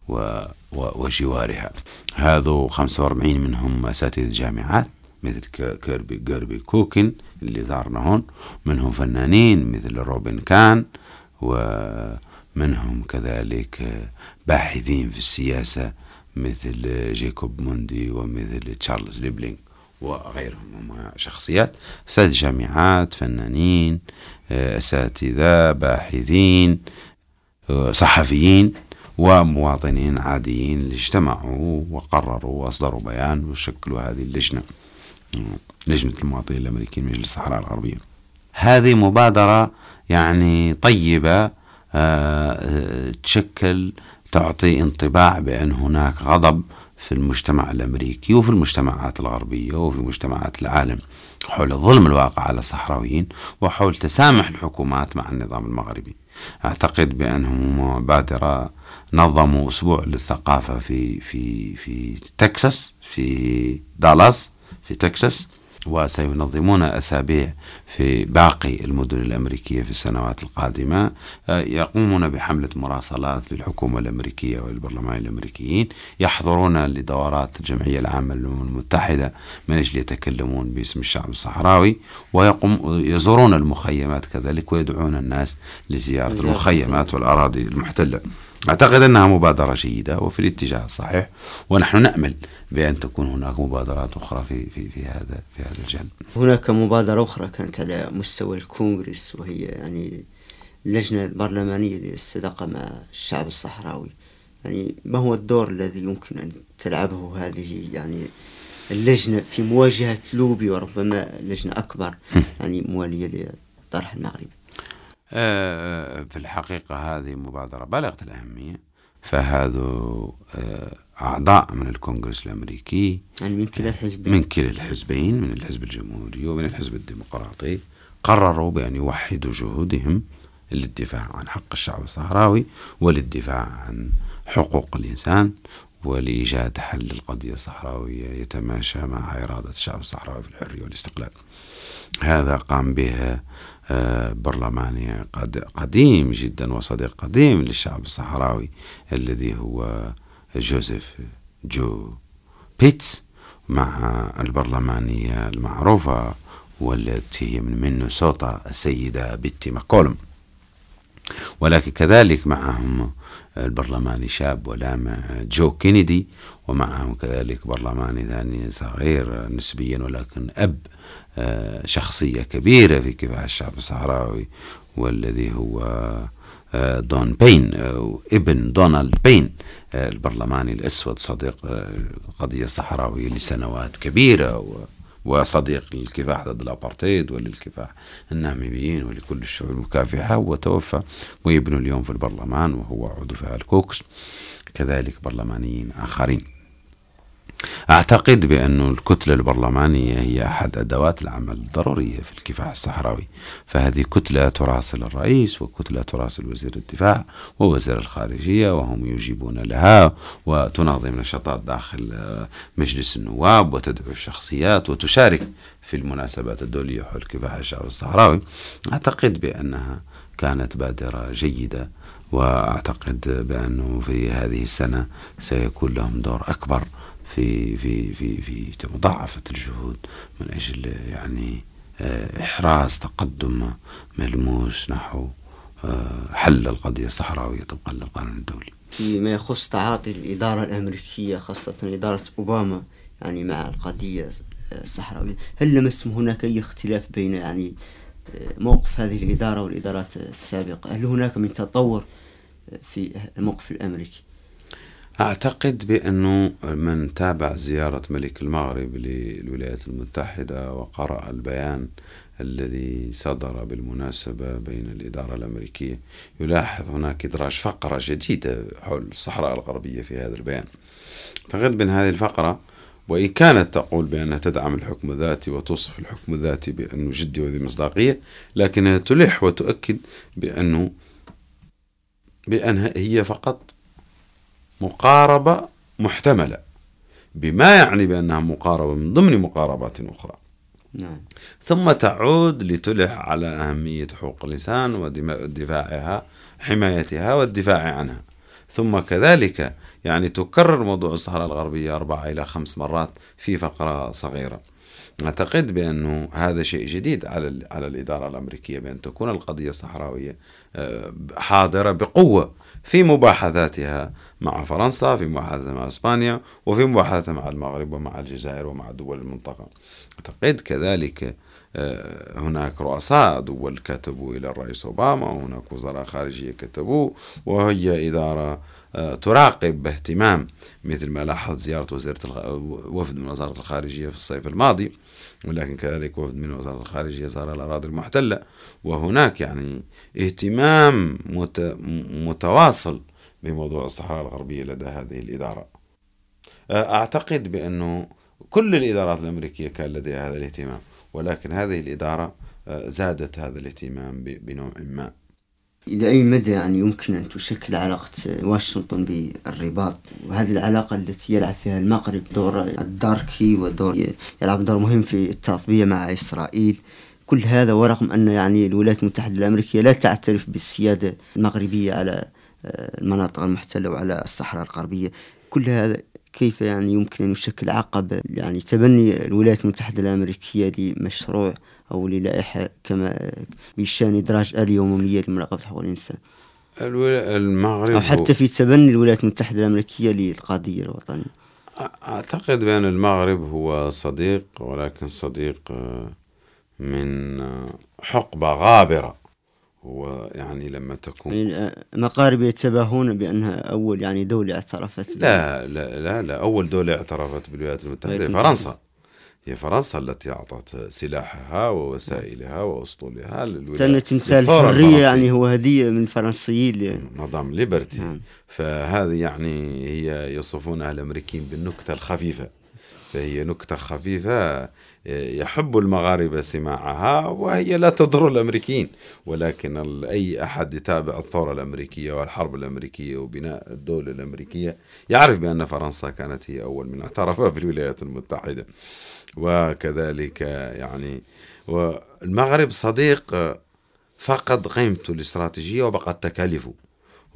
و و وجوارها. هذو 45 منهم أساتذة جامعات مثل كيربي جيربي كوكن اللي زارنا هون منهم فنانين مثل روبن كان ومنهم كذلك باحثين في السياسة مثل جيكوب موندي ومثل تشارلز ليبلينغ وغيرهم هم شخصيات أساتذة جامعات فنانين أساتذة باحثين صحفيين ومواطنين عاديين اللي اجتمعوا وقرروا وأصدروا بيان وشكلوا هذه اللجنة لجنة المواطنين الأمريكيين من مجلس الصحراء الغربية. هذه مبادرة يعني طيبة آه، تشكل تعطي انطباع بأن هناك غضب في المجتمع الأمريكي وفي المجتمعات الغربية وفي مجتمعات العالم حول الظلم الواقع على الصحراويين وحول تسامح الحكومات مع النظام المغربي. أعتقد بأنهم مبادرة نظموا أسبوع للثقافة في في في تكساس في دالاس في تكساس وسينظمون أسابيع في باقي المدن الأمريكية في السنوات القادمة. آه، يقومون بحملة مراسلات للحكومة الأمريكية والبرلمان الأمريكيين. يحضرون لدورات الجمعية العامة للأمم المتحدة من أجل يتكلمون باسم الشعب الصحراوي. ويقوم يزورون المخيمات كذلك ويدعون الناس لزيارة المخيمات والأراضي المحتلة. أعتقد أنها مبادرة جيدة وفي الاتجاه الصحيح ونحن نأمل بأن تكون هناك مبادرات أخرى في في في هذا في هذا الجانب. هناك مبادرة أخرى كانت على مستوى الكونغرس وهي يعني اللجنة البرلمانية للصداقة مع الشعب الصحراوي. يعني ما هو الدور الذي يمكن أن تلعبه هذه يعني اللجنة في مواجهة لوبي وربما لجنة أكبر يعني موالية للطرح المغربي. آه، في الحقيقة هذه مبادرة بالغة الأهمية. فهذا آه، أعضاء من الكونغرس الأمريكي يعني من كلا الحزبين. من كلا الحزبين من الحزب الجمهوري ومن الحزب الديمقراطي قرروا بأن يوحدوا جهودهم للدفاع عن حق الشعب الصحراوي وللدفاع عن حقوق الإنسان ولإيجاد حل للقضية الصحراوية يتماشى مع إرادة الشعب الصحراوي في الحرية والاستقلال. هذا قام به برلماني قديم جدا وصديق قديم للشعب الصحراوي الذي هو جوزيف جو بيتس مع البرلمانية المعروفة والتي هي من مينيسوتا السيدة بيتي ماكولم ولكن كذلك معهم البرلماني شاب ولامع جو كينيدي ومعهم كذلك برلماني ثاني صغير نسبيا ولكن أب شخصية كبيرة في كفاح الشعب الصحراوي والذي هو آه، دون بين آه، ابن دونالد بين البرلماني الأسود صديق القضية الصحراوية لسنوات كبيرة وصديق للكفاح ضد الأبارتيد وللكفاح الناميبيين ولكل الشعوب المكافحة وتوفى ويبنوا اليوم في البرلمان وهو عضو في ال caucus كذلك برلمانيين آخرين. أعتقد بأن الكتلة البرلمانية هي أحد أدوات العمل الضرورية في الكفاح الصحراوي. فهذه كتلة تراسل الرئيس وكتلة تراسل وزير الدفاع ووزير الخارجية وهم يجيبون لها وتنظم نشاطات داخل مجلس النواب وتدعو الشخصيات وتشارك في المناسبات الدولية حول كفاح الشعب الصحراوي. أعتقد بأنها كانت بادرة جيدة وأعتقد بأنه في هذه السنة سيكون لهم دور أكبر في في في في مضاعفة الجهود من أجل يعني آه، إحراز تقدم ملموس نحو آه، حل القضية الصحراوية طبقا للقانون الدولي. فيما يخص تعاطي الإدارة الأمريكية خاصة إدارة أوباما يعني مع القضية الصحراوية هل لمستم هناك أي اختلاف بين يعني آه، موقف هذه الإدارة والإدارات السابقة؟ هل هناك من تطور في الموقف الأمريكي؟ أعتقد بأنه من تابع زيارة ملك المغرب للولايات المتحدة وقرأ البيان الذي صدر بالمناسبة بين الإدارة الأمريكية يلاحظ هناك إدراج فقرة جديدة حول الصحراء الغربية في هذا البيان. أعتقد بأن هذه الفقرة وإن كانت تقول بأنها تدعم الحكم الذاتي وتصف الحكم الذاتي بأنه جدي وذي مصداقية لكنها تلح وتؤكد بأنه بأنها هي فقط مقاربة محتملة. بما يعني بأنها مقاربة من ضمن مقاربات أخرى. نعم. ثم تعود لتلح على أهمية حقوق الإنسان ودفاعها حمايتها والدفاع عنها. ثم كذلك يعني تكرر موضوع الصحراء الغربية أربعة إلى خمس مرات في فقرة صغيرة. أعتقد بأنه هذا شيء جديد على على الإدارة الأمريكية بأن تكون القضية الصحراوية آه، حاضرة بقوة في مباحثاتها مع فرنسا في مباحثاتها مع إسبانيا وفي مباحثاتها مع المغرب ومع الجزائر ومع دول المنطقة. أعتقد كذلك آه، هناك رؤساء دول كتبوا إلى الرئيس أوباما وهناك وزراء خارجية كتبوا وهي إدارة تراقب باهتمام مثل ما لاحظت زيارة وزيرة وفد من وزارة الخارجية في الصيف الماضي ولكن كذلك وفد من وزارة الخارجية زار الأراضي المحتلة. وهناك يعني اهتمام متواصل بموضوع الصحراء الغربية لدى هذه الإدارة. أعتقد بأنه كل الإدارات الأمريكية كان لديها هذا الاهتمام ولكن هذه الإدارة زادت هذا الاهتمام بنوع ما. إلى أي مدى يعني يمكن أن تشكل علاقة واشنطن بالرباط؟ وهذه العلاقة التي يلعب فيها المغرب دور الداركي ودور يلعب دور مهم في التطبيع مع إسرائيل. كل هذا ورغم أن يعني الولايات المتحدة الأمريكية لا تعترف بالسيادة المغربية على آه، المناطق المحتلة وعلى الصحراء الغربية. كل هذا كيف يعني يمكن أن يشكل عقبة يعني تبني الولايات المتحدة الأمريكية لمشروع أو للائحة كما بشأن إدراج آلية عمومية لمراقبة حقوق الإنسان. المغرب أو حتى في تبني الولايات المتحدة الأمريكية للقضية الوطنية. أعتقد بأن المغرب هو صديق ولكن صديق من حقبة غابرة. هو يعني لما تكون يعني مقارب يتباهون بأنها أول يعني دولة اعترفت لا لا لا لا أول دولة اعترفت بالولايات المتحدة. فرنسا. هي فرنسا التي أعطت سلاحها ووسائلها وأسطولها للولايات تمثال حرية يعني هو هدية من الفرنسيين نظام ليبرتي. نعم. فهذه يعني هي يوصفونها الأمريكيين بالنكتة الخفيفة. فهي نكتة خفيفة يحب المغاربة سماعها وهي لا تضر الأمريكيين. ولكن أي أحد يتابع الثورة الأمريكية والحرب الأمريكية وبناء الدولة الأمريكية يعرف بأن فرنسا كانت هي أول من اعترف بالولايات المتحدة. وكذلك يعني والمغرب صديق فقد قيمته الاستراتيجية وبقت تكاليفه.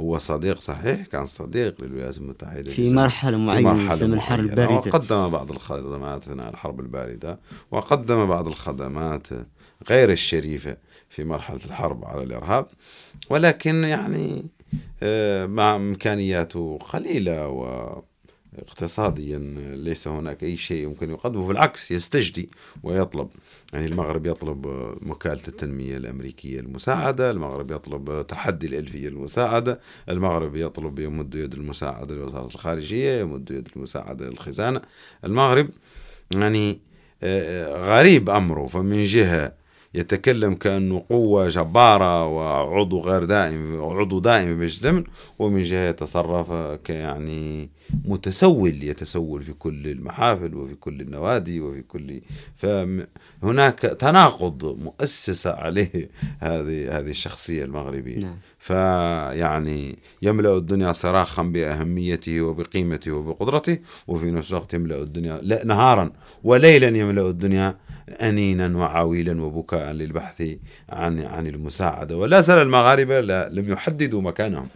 هو صديق صحيح كان صديق للولايات المتحدة في مرحلة معينة في مرحلة الحرب الباردة. وقدم بعض الخدمات أثناء الحرب الباردة وقدم بعض الخدمات غير الشريفة في مرحلة الحرب على الإرهاب. ولكن يعني آه، مع إمكانياته قليلة و اقتصاديا ليس هناك أي شيء يمكن يقدمه بالعكس يستجدي ويطلب. يعني المغرب يطلب وكالة التنمية الأمريكية المساعدة المغرب يطلب تحدي الألفية المساعدة المغرب يطلب يمد يد المساعدة لوزارة الخارجية يمد يد المساعدة للخزانة. المغرب يعني آه، غريب أمره. فمن جهة يتكلم كأنه قوة جبارة وعضو غير دائم عضو دائم مجلس ومن جهة يتصرف كيعني متسول يتسول في كل المحافل وفي كل النوادي وفي كل فهناك تناقض مؤسس عليه هذه هذه الشخصية المغربية نعم. فيعني يملأ الدنيا صراخا بأهميته وبقيمته وبقدرته وفي نفس الوقت يملأ الدنيا لا نهارا وليلا يملأ الدنيا أنينا وعويلا وبكاء للبحث عن عن المساعدة. ولا زال المغاربة لم يحددوا مكانهم.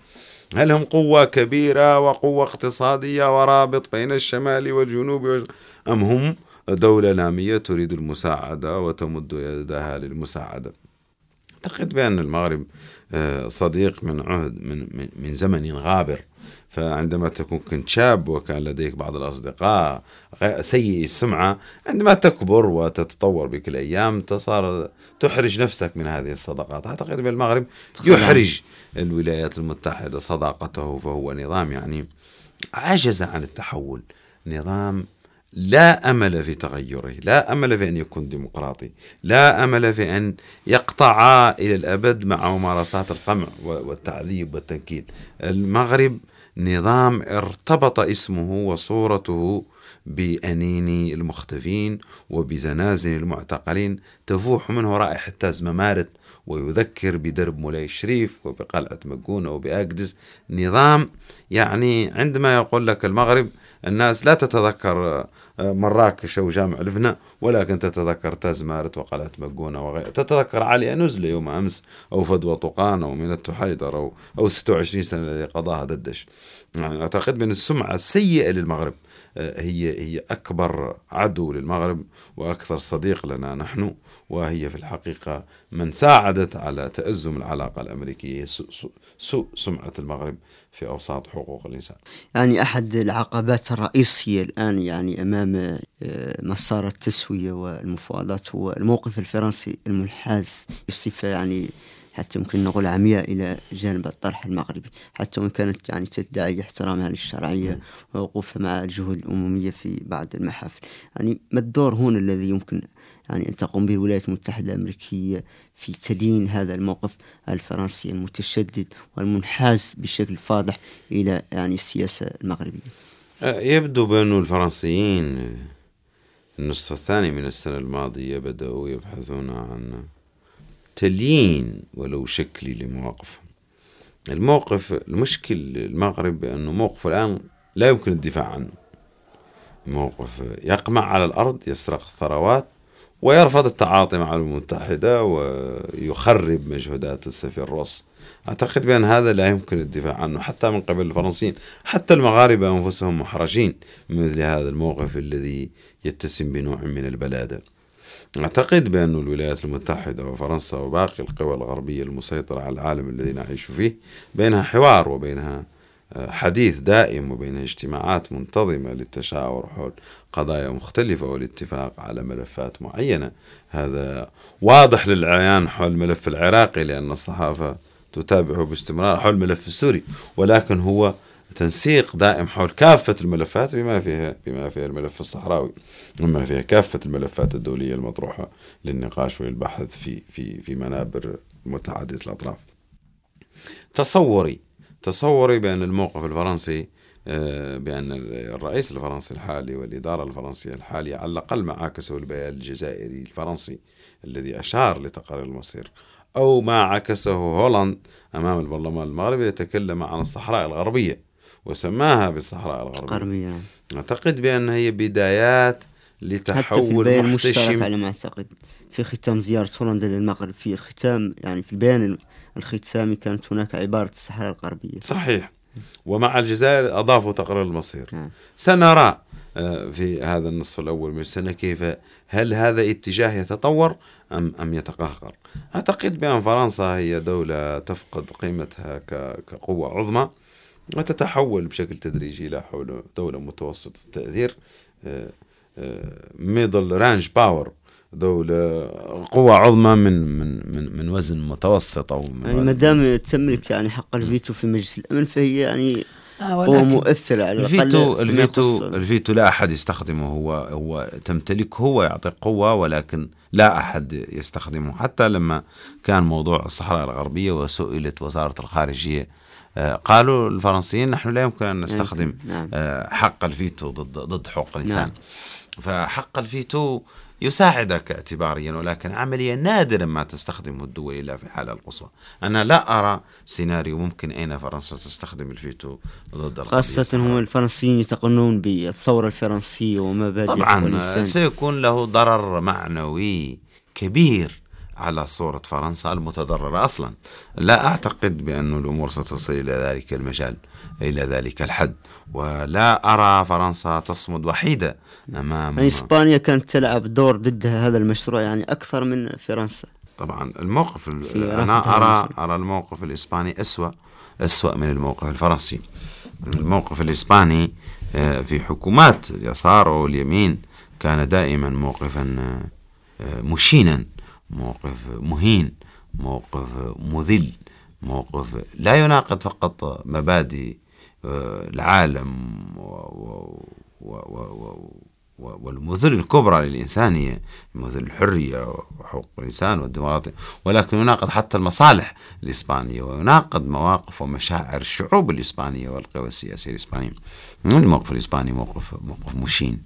هل هم قوة كبيرة وقوة اقتصادية ورابط بين الشمال والجنوب أم هم دولة نامية تريد المساعدة وتمد يدها للمساعدة؟ أعتقد بأن المغرب آه، صديق من عهد من من زمن غابر. فعندما تكون كنت شاب وكان لديك بعض الأصدقاء سيئي السمعة عندما تكبر وتتطور بك الأيام صار تحرج نفسك من هذه الصداقات. أعتقد بالمغرب يحرج الولايات المتحدة صداقته فهو نظام يعني عجز عن التحول. نظام لا أمل في تغيره، لا أمل في أن يكون ديمقراطي، لا أمل في أن يقطع إلى الأبد مع ممارسات القمع والتعذيب والتنكيل. المغرب نظام ارتبط اسمه وصورته بأنين المختفين وبزنازن المعتقلين تفوح منه رائحة تاز ممارد ويذكر بدرب مولاي الشريف وبقلعة مقونة وبأقدس. نظام يعني عندما يقول لك المغرب الناس لا تتذكر مراكش أو جامع لبنان ولكن تتذكر تازمارت وقلعة مقونة وغيرها تتذكر علي أنزل يوم أمس أو فدوى طوقان أو من التحيدر أو, أو 26 سنة الذي قضاها ددش. يعني أعتقد من السمعة السيئة للمغرب آه، هي هي أكبر عدو للمغرب وأكثر صديق لنا نحن وهي في الحقيقة من ساعدت على تأزم العلاقة الأمريكية. سوء سمعة المغرب في أوساط حقوق الإنسان. يعني أحد العقبات الرئيسية الآن يعني أمام آه، مسار التسوية والمفاوضات هو الموقف الفرنسي المنحاز بصفة يعني حتى يمكن نقول عمياء إلى جانب الطرح المغربي حتى وإن كانت يعني تدعي احترامها للشرعية ووقوفها مع الجهود الأممية في بعض المحافل. يعني ما الدور هنا الذي يمكن يعني أن تقوم به الولايات المتحدة الأمريكية في تلين هذا الموقف الفرنسي المتشدد والمنحاز بشكل فاضح إلى يعني السياسة المغربية. يبدو بأن الفرنسيين النصف الثاني من السنة الماضية بدأوا يبحثون عن تليين ولو شكلي لمواقفهم الموقف المشكل المغرب بأنه موقفه الآن لا يمكن الدفاع عنه. موقف يقمع على الأرض يسرق الثروات ويرفض التعاطي مع الأمم المتحدة ويخرب مجهودات السفير روس أعتقد بأن هذا لا يمكن الدفاع عنه حتى من قبل الفرنسيين حتى المغاربة أنفسهم محرجين من مثل هذا الموقف الذي يتسم بنوع من البلادة أعتقد بأن الولايات المتحدة وفرنسا وباقي القوى الغربية المسيطرة على العالم الذي نعيش فيه بينها حوار وبينها حديث دائم وبينها اجتماعات منتظمة للتشاور حول قضايا مختلفة والاتفاق على ملفات معينة هذا واضح للعيان حول الملف العراقي لأن الصحافة تتابعه باستمرار حول الملف السوري ولكن هو تنسيق دائم حول كافة الملفات بما فيها بما فيها الملف الصحراوي بما فيها كافة الملفات الدولية المطروحة للنقاش والبحث في في في منابر متعددة الأطراف. تصوري تصوري بأن الموقف الفرنسي آه، بأن الرئيس الفرنسي الحالي والإدارة الفرنسية الحالية على الأقل ما عكسه البيان الجزائري الفرنسي الذي أشار لتقرير المصير أو ما عكسه هولاند أمام البرلمان المغربي يتكلم عن الصحراء الغربية وسماها بالصحراء الغربية غربية. أعتقد بأن هي بدايات حتى في لتحول البيان المشترك محتشم على ما أعتقد في ختام زيارة هولندا للمغرب في الختام يعني في البيان الختامي كانت هناك عبارة الصحراء الغربية. صحيح. ومع الجزائر أضافوا تقرير المصير. نعم. سنرى آه، في هذا النصف الأول من السنة كيف هل هذا اتجاه يتطور أم أم يتقهقر. أعتقد بأن فرنسا هي دولة تفقد قيمتها كقوة عظمى وتتحول بشكل تدريجي إلى حول دولة متوسطة التأثير middle range power. دولة قوة عظمى من من من من وزن متوسط أو من يعني ما دام تملك يعني حق الفيتو في مجلس الأمن فهي يعني آه، قوة مؤثرة على الفيتو الفيتو الفيتو لا أحد يستخدمه هو هو تمتلكه هو يعطيك قوة ولكن لا أحد يستخدمه حتى لما كان موضوع الصحراء الغربية وسئلت وزارة الخارجية آه، قالوا الفرنسيين نحن لا يمكن أن نستخدم نعم. آه، حق الفيتو ضد ضد حقوق الإنسان نعم. فحق الفيتو يساعدك اعتباريا ولكن عمليا نادرا ما تستخدمه الدول إلا في الحاله القصوى. أنا لا أرى سيناريو ممكن أين فرنسا تستخدم الفيتو ضد خاصة. هم الفرنسيين يتقنون بالثورة الفرنسية ومبادئ طبعا سيكون له ضرر معنوي كبير على صورة فرنسا المتضررة أصلا. لا أعتقد بأن الأمور ستصل إلى ذلك المجال إلى ذلك الحد. ولا أرى فرنسا تصمد وحيدة أمام يعني إسبانيا كانت تلعب دور ضد هذا المشروع يعني أكثر من فرنسا. طبعا الموقف أنا أرى. أرى الموقف الإسباني أسوأ أسوأ من الموقف الفرنسي. الموقف الإسباني آه، في حكومات اليسار واليمين كان دائما موقفا آه، آه، مشينا. موقف مهين موقف مذل موقف لا يناقض فقط مبادئ آه، العالم والمذل الكبرى للإنسانية مثل الحرية وحقوق الإنسان والديمقراطية. ولكن يناقض حتى المصالح الإسبانية ويناقض مواقف ومشاعر الشعوب الإسبانية والقوى السياسية الإسبانية. الموقف الإسباني؟ موقف موقف مشين.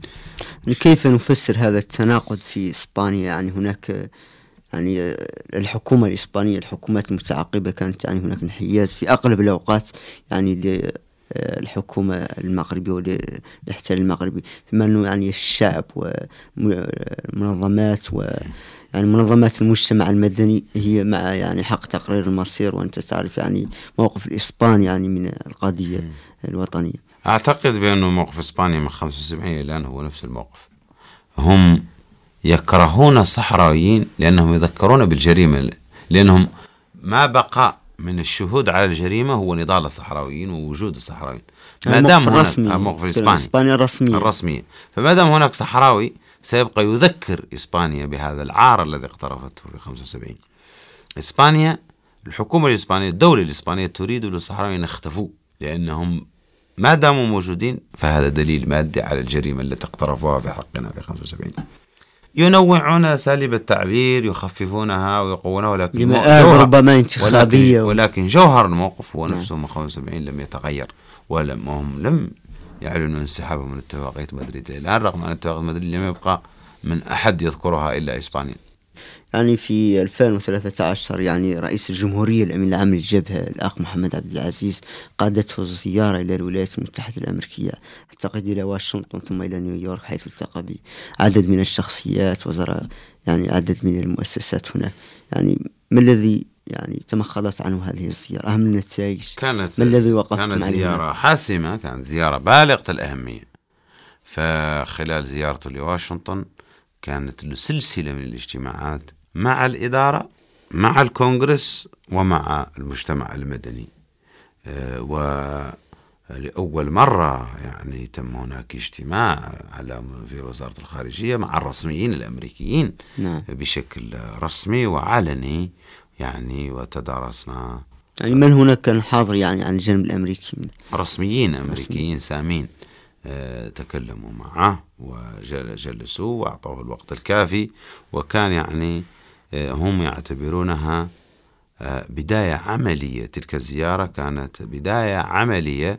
كيف نفسر هذا التناقض في إسبانيا؟ يعني هناك يعني الحكومة الإسبانية الحكومات المتعاقبة كانت يعني هناك انحياز في أغلب الأوقات يعني للحكومة المغربية والاحتلال المغربي. بما أنه يعني الشعب ومنظمات و يعني منظمات المجتمع المدني هي مع يعني حق تقرير المصير. وأنت تعرف يعني موقف الإسبان يعني من القضية الوطنية. أعتقد بأنه موقف إسبانيا من 75 إلى الآن هو نفس الموقف. هم يكرهون الصحراويين لأنهم يذكرون بالجريمة لأنهم ما بقى من الشهود على الجريمة هو نضال الصحراويين ووجود الصحراويين. ما دام هناك الرسمي الموقف الإسباني إسبانيا. الرسمية. الرسمية. فما دام هناك صحراوي سيبقى يذكر إسبانيا بهذا العار الذي اقترفته في 75 إسبانيا الحكومة الإسبانية الدولة الإسبانية تريد للصحراويين أن يختفوا لأنهم ما داموا موجودين فهذا دليل مادي على الجريمة التي اقترفوها في حقنا في 75 ينوعون أساليب التعبير يخففونها ويقونها ولكن لمآب جوهر- ربما انتخابية. ولكن, ولكن جوهر الموقف هو نفسه من 75 لم يتغير ولم هم لم يعلنوا انسحابهم من اتفاقية مدريد. الآن رغم أن اتفاقية مدريد لم يبقى من أحد يذكرها إلا إسبانيا. يعني في 2013 يعني رئيس الجمهورية الأمين العام للجبهة الأخ محمد عبد العزيز قادته الزيارة إلى الولايات المتحدة الأمريكية أعتقد إلى واشنطن ثم إلى نيويورك حيث التقى بعدد من الشخصيات وزراء يعني عدد من المؤسسات هناك. يعني ما الذي يعني تمخلت عنه هذه الزيارة؟ أهم النتائج. كانت ما الذي وقفت كانت؟ زيارة حاسمة كانت زيارة بالغة الأهمية. فخلال زيارته لواشنطن كانت له سلسلة من الاجتماعات مع الإدارة مع الكونغرس ومع المجتمع المدني. آه، ولأول مرة يعني تم هناك اجتماع على في وزارة الخارجية مع الرسميين الأمريكيين نعم. بشكل رسمي وعلني يعني وتدارسنا. يعني من هناك كان حاضر يعني عن الجانب الأمريكي؟ رسميين أمريكيين سامين آه، تكلموا معه وجلسوا وأعطوه الوقت الكافي. وكان يعني هم يعتبرونها آه، بداية عملية. تلك الزيارة كانت بداية عملية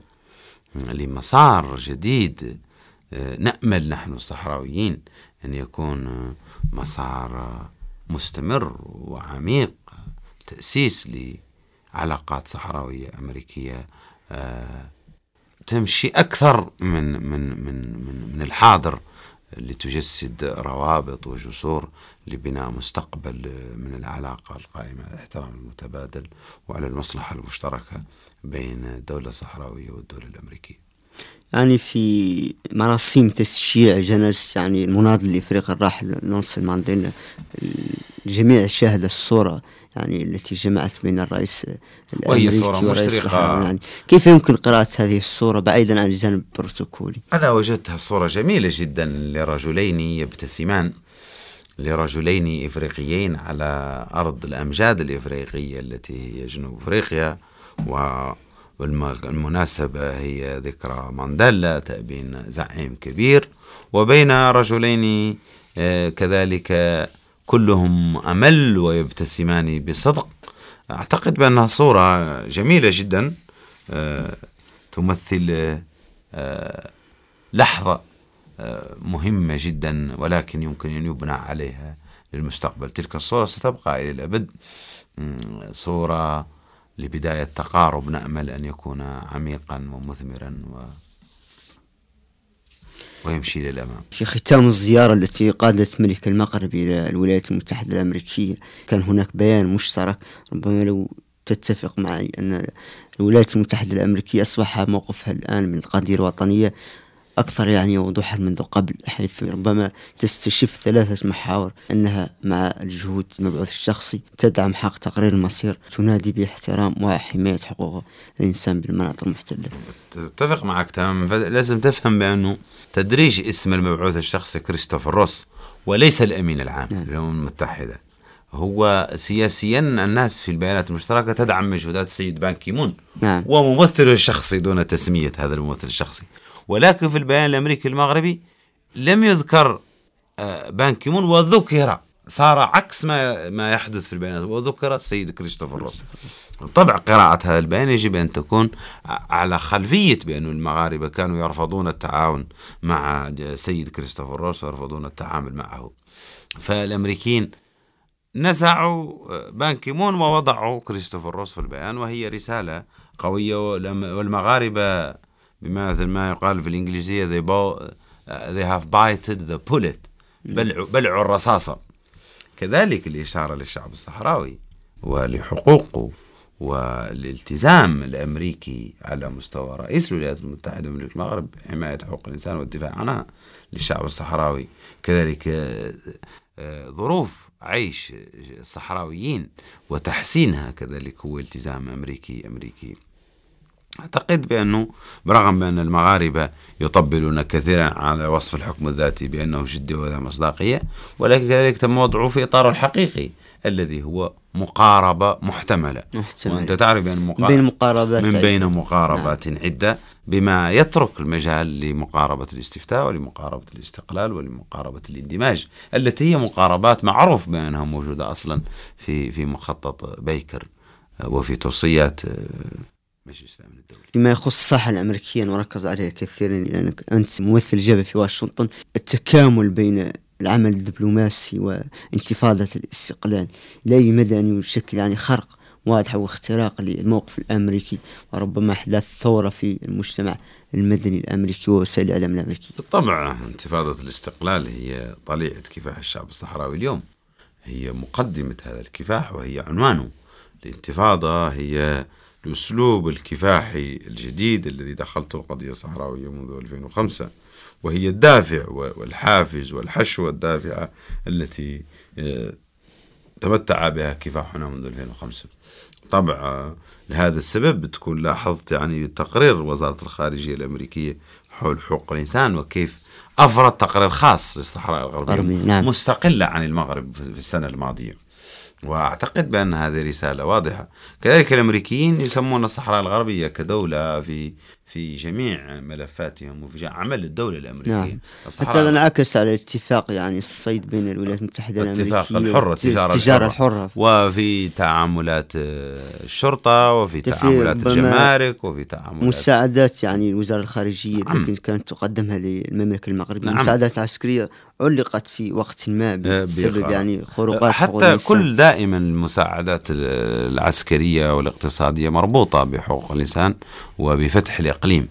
لمسار جديد. آه، نأمل نحن الصحراويين أن يكون آه، مسار آه، مستمر وعميق تأسيس لعلاقات صحراوية أمريكية آه، تمشي أكثر من من من من, من الحاضر. لتجسد روابط وجسور لبناء مستقبل من العلاقة القائمة على الاحترام المتبادل وعلى المصلحة المشتركة بين الدولة الصحراوية والدولة الأمريكية. يعني في مراسيم تشجيع جنس يعني المناضل الافريقي الراحل نونسون مانديلا الجميع شاهد الصورة يعني التي جمعت بين الرئيس الأمريكي مشرقة. الصحراء يعني كيف يمكن قراءة هذه الصورة بعيدا عن الجانب البروتوكولي؟ أنا وجدتها صورة جميلة جدا لرجلين يبتسمان لرجلين إفريقيين على أرض الأمجاد الإفريقية التي هي جنوب أفريقيا والمناسبة هي ذكرى مانديلا تأبين زعيم كبير. وبين رجلين آه، كذلك كلهم أمل ويبتسمان بصدق. أعتقد بأنها صورة جميلة جدا آه، تمثل آه، لحظة مهمة جدا ولكن يمكن أن يبنى عليها للمستقبل. تلك الصورة ستبقى إلى الأبد. صورة لبداية تقارب نأمل أن يكون عميقا ومثمرا و ويمشي للأمام. في ختام الزيارة التي قادت ملك المغرب إلى الولايات المتحدة الأمريكية. كان هناك بيان مشترك. ربما لو تتفق معي أن الولايات المتحدة الأمريكية أصبح موقفها الآن من القضية الوطنية. أكثر يعني وضوحا منذ قبل حيث ربما تستشف ثلاثة محاور أنها مع الجهود المبعوث الشخصي تدعم حق تقرير المصير تنادي باحترام وحماية حقوق الإنسان بالمناطق المحتلة. اتفق معك تماما لازم تفهم بأنه تدريج اسم المبعوث الشخصي كريستوفر روس وليس الأمين العام نعم. للأمم المتحدة. هو سياسيا الناس في البيانات المشتركة تدعم مجهودات السيد بان كيمون نعم. وممثله الشخصي دون تسمية هذا الممثل الشخصي. ولكن في البيان الأمريكي المغربي لم يذكر آه، بان كيمون وذكر صار عكس ما ما يحدث في البيانات وذكر السيد كريستوفر روس طبع قراءة هذا البيان يجب أن تكون على خلفية بأن المغاربة كانوا يرفضون التعاون مع سيد كريستوفر روس ويرفضون التعامل معه. فالأمريكيين نزعوا آه، بان كيمون ووضعوا كريستوفر روس في البيان وهي رسالة قوية والمغاربة بمثل ما يقال في الإنجليزية they, bow, they have bited the bullet بلعوا, بلعوا الرصاصة. كذلك الإشارة للشعب الصحراوي ولحقوقه والالتزام الأمريكي على مستوى رئيس الولايات المتحدة من المغرب حماية حقوق الإنسان والدفاع عنها للشعب الصحراوي. كذلك آه، آه، ظروف عيش الصحراويين وتحسينها كذلك هو التزام أمريكي أمريكي. أعتقد بأنه برغم بأن المغاربة يطبلون كثيرا على وصف الحكم الذاتي بأنه جدي وذا مصداقية ولكن كذلك تم وضعه في إطاره الحقيقي الذي هو مقاربة محتملة محتملة. وأنت تعرف بأن المقاربة بين مقاربات من. بين مقاربات عدة بما يترك المجال لمقاربة الاستفتاء ولمقاربة الاستقلال ولمقاربة الاندماج التي هي مقاربات معروف بأنها موجودة أصلا في في مخطط بيكر آه، وفي توصيات آه، مجلس الأمن الدولي فيما يخص الساحة الأمريكية نركز عليها كثيرا لأنك أنت ممثل جبهة في واشنطن. التكامل بين العمل الدبلوماسي وانتفاضة الاستقلال لأي مدى أن يشكل يعني خرق واضح واختراق للموقف الأمريكي وربما إحداث ثورة في المجتمع المدني الأمريكي ووسائل الإعلام الأمريكي بالطبع انتفاضة الاستقلال هي طليعة كفاح الشعب الصحراوي اليوم. هي مقدمة هذا الكفاح وهي عنوانه. الانتفاضة هي الأسلوب الكفاحي الجديد الذي دخلته القضية الصحراوية منذ 2005 وهي الدافع والحافز والحشوة الدافعة التي آه، تمتع بها كفاحنا منذ 2005 طبعا لهذا السبب تكون لاحظت يعني تقرير وزارة الخارجية الأمريكية حول حقوق الإنسان وكيف أفرد تقرير خاص للصحراء الغربية نعم. مستقلة عن المغرب في السنة الماضية وأعتقد بأن هذه رسالة واضحة. كذلك الأمريكيين يسمون الصحراء الغربية كدولة في في جميع ملفاتهم وفي عمل الدولة الأمريكية نعم. حتى هذا انعكس على اتفاق يعني الصيد بين الولايات المتحدة الأمريكية اتفاق الحرة التجارة, التجارة الحرة. الحرة وفي تعاملات الشرطة وفي تعاملات الجمارك وفي تعاملات مساعدات يعني الوزارة الخارجية نعم. التي كانت تقدمها للمملكة المغربية نعم. مساعدات عسكرية علقت في وقت ما آه، بسبب يعني خروقات حتى كل دائما المساعدات العسكرية والإقتصادية مربوطة بحقوق الإنسان وبفتح الإقليم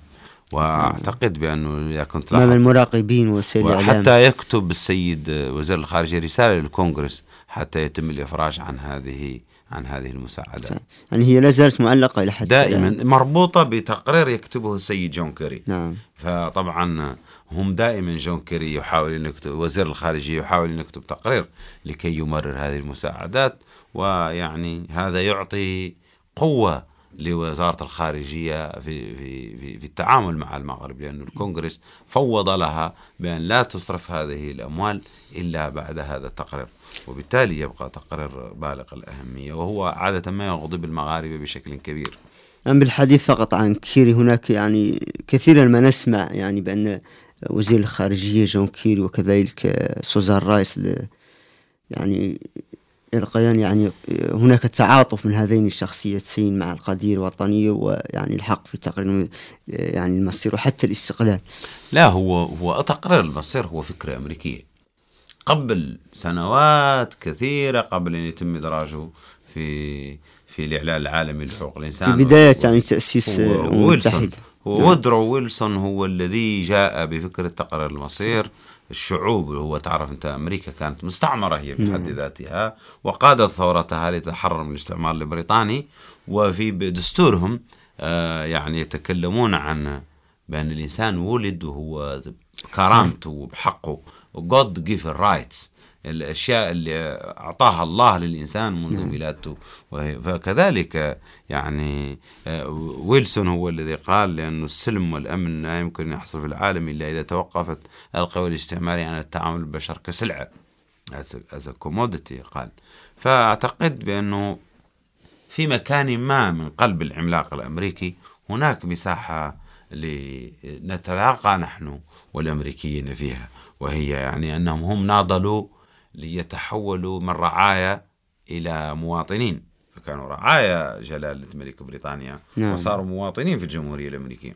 واعتقد بأنه إذا كنت امام المراقبين وسائل الاعلام وحتى يكتب السيد وزير الخارجية رسالة للكونغرس حتى يتم الإفراج عن هذه عن هذه المساعدات يعني هي لا زالت معلقة إلى حد دائما الآن. مربوطة بتقرير يكتبه السيد جون كيري. نعم. فطبعا هم دائما جون كيري يحاول ان يكتب وزير الخارجية يحاول أن يكتب تقرير لكي يمرر هذه المساعدات. ويعني هذا يعطي قوة لوزارة الخارجية في, في, في, في التعامل مع المغرب لأن الكونغرس فوض لها بأن لا تصرف هذه الأموال إلا بعد هذا التقرير وبالتالي يبقى تقرير بالغ الأهمية وهو عادة ما يغضب المغاربة بشكل كبير. أم بالحديث فقط عن كيري هناك يعني كثيرا ما نسمع يعني بأن وزير الخارجية جون كيري وكذلك سوزان رايس يعني يلقيان يعني هناك تعاطف من هذين الشخصيتين مع القضية الوطنية ويعني الحق في تقرير يعني المصير وحتى الاستقلال. لا هو هو تقرير المصير هو فكرة أمريكية. قبل سنوات كثيرة قبل أن يتم إدراجه في في الإعلان العالمي لحقوق الإنسان. في بداية يعني تأسيس الأمم المتحدة. هو وودرو ويلسون هو الذي جاء بفكرة تقرير المصير الشعوب هو تعرف انت أمريكا كانت مستعمرة هي في حد نعم. ذاتها وقادت ثورتها لتحرر من الاستعمار البريطاني وفي دستورهم آه يعني يتكلمون عن بأن الإنسان ولد وهو كرامته وبحقه God given rights الأشياء اللي أعطاها الله للإنسان منذ نعم. ولادته فكذلك يعني آه، ويلسون هو الذي قال لأن السلم والأمن لا يمكن أن يحصل في العالم إلا إذا توقفت القوى الاستعمارية عن التعامل بالبشر كسلعة. As a commodity قال. فأعتقد بأنه في مكان ما من قلب العملاق الأمريكي هناك مساحة لنتلاقى نحن والأمريكيين فيها. وهي يعني أنهم هم ناضلوا ليتحولوا من رعايا إلى مواطنين. فكانوا رعايا جلالة ملك بريطانيا نعم. وصاروا مواطنين في الجمهورية الأمريكية.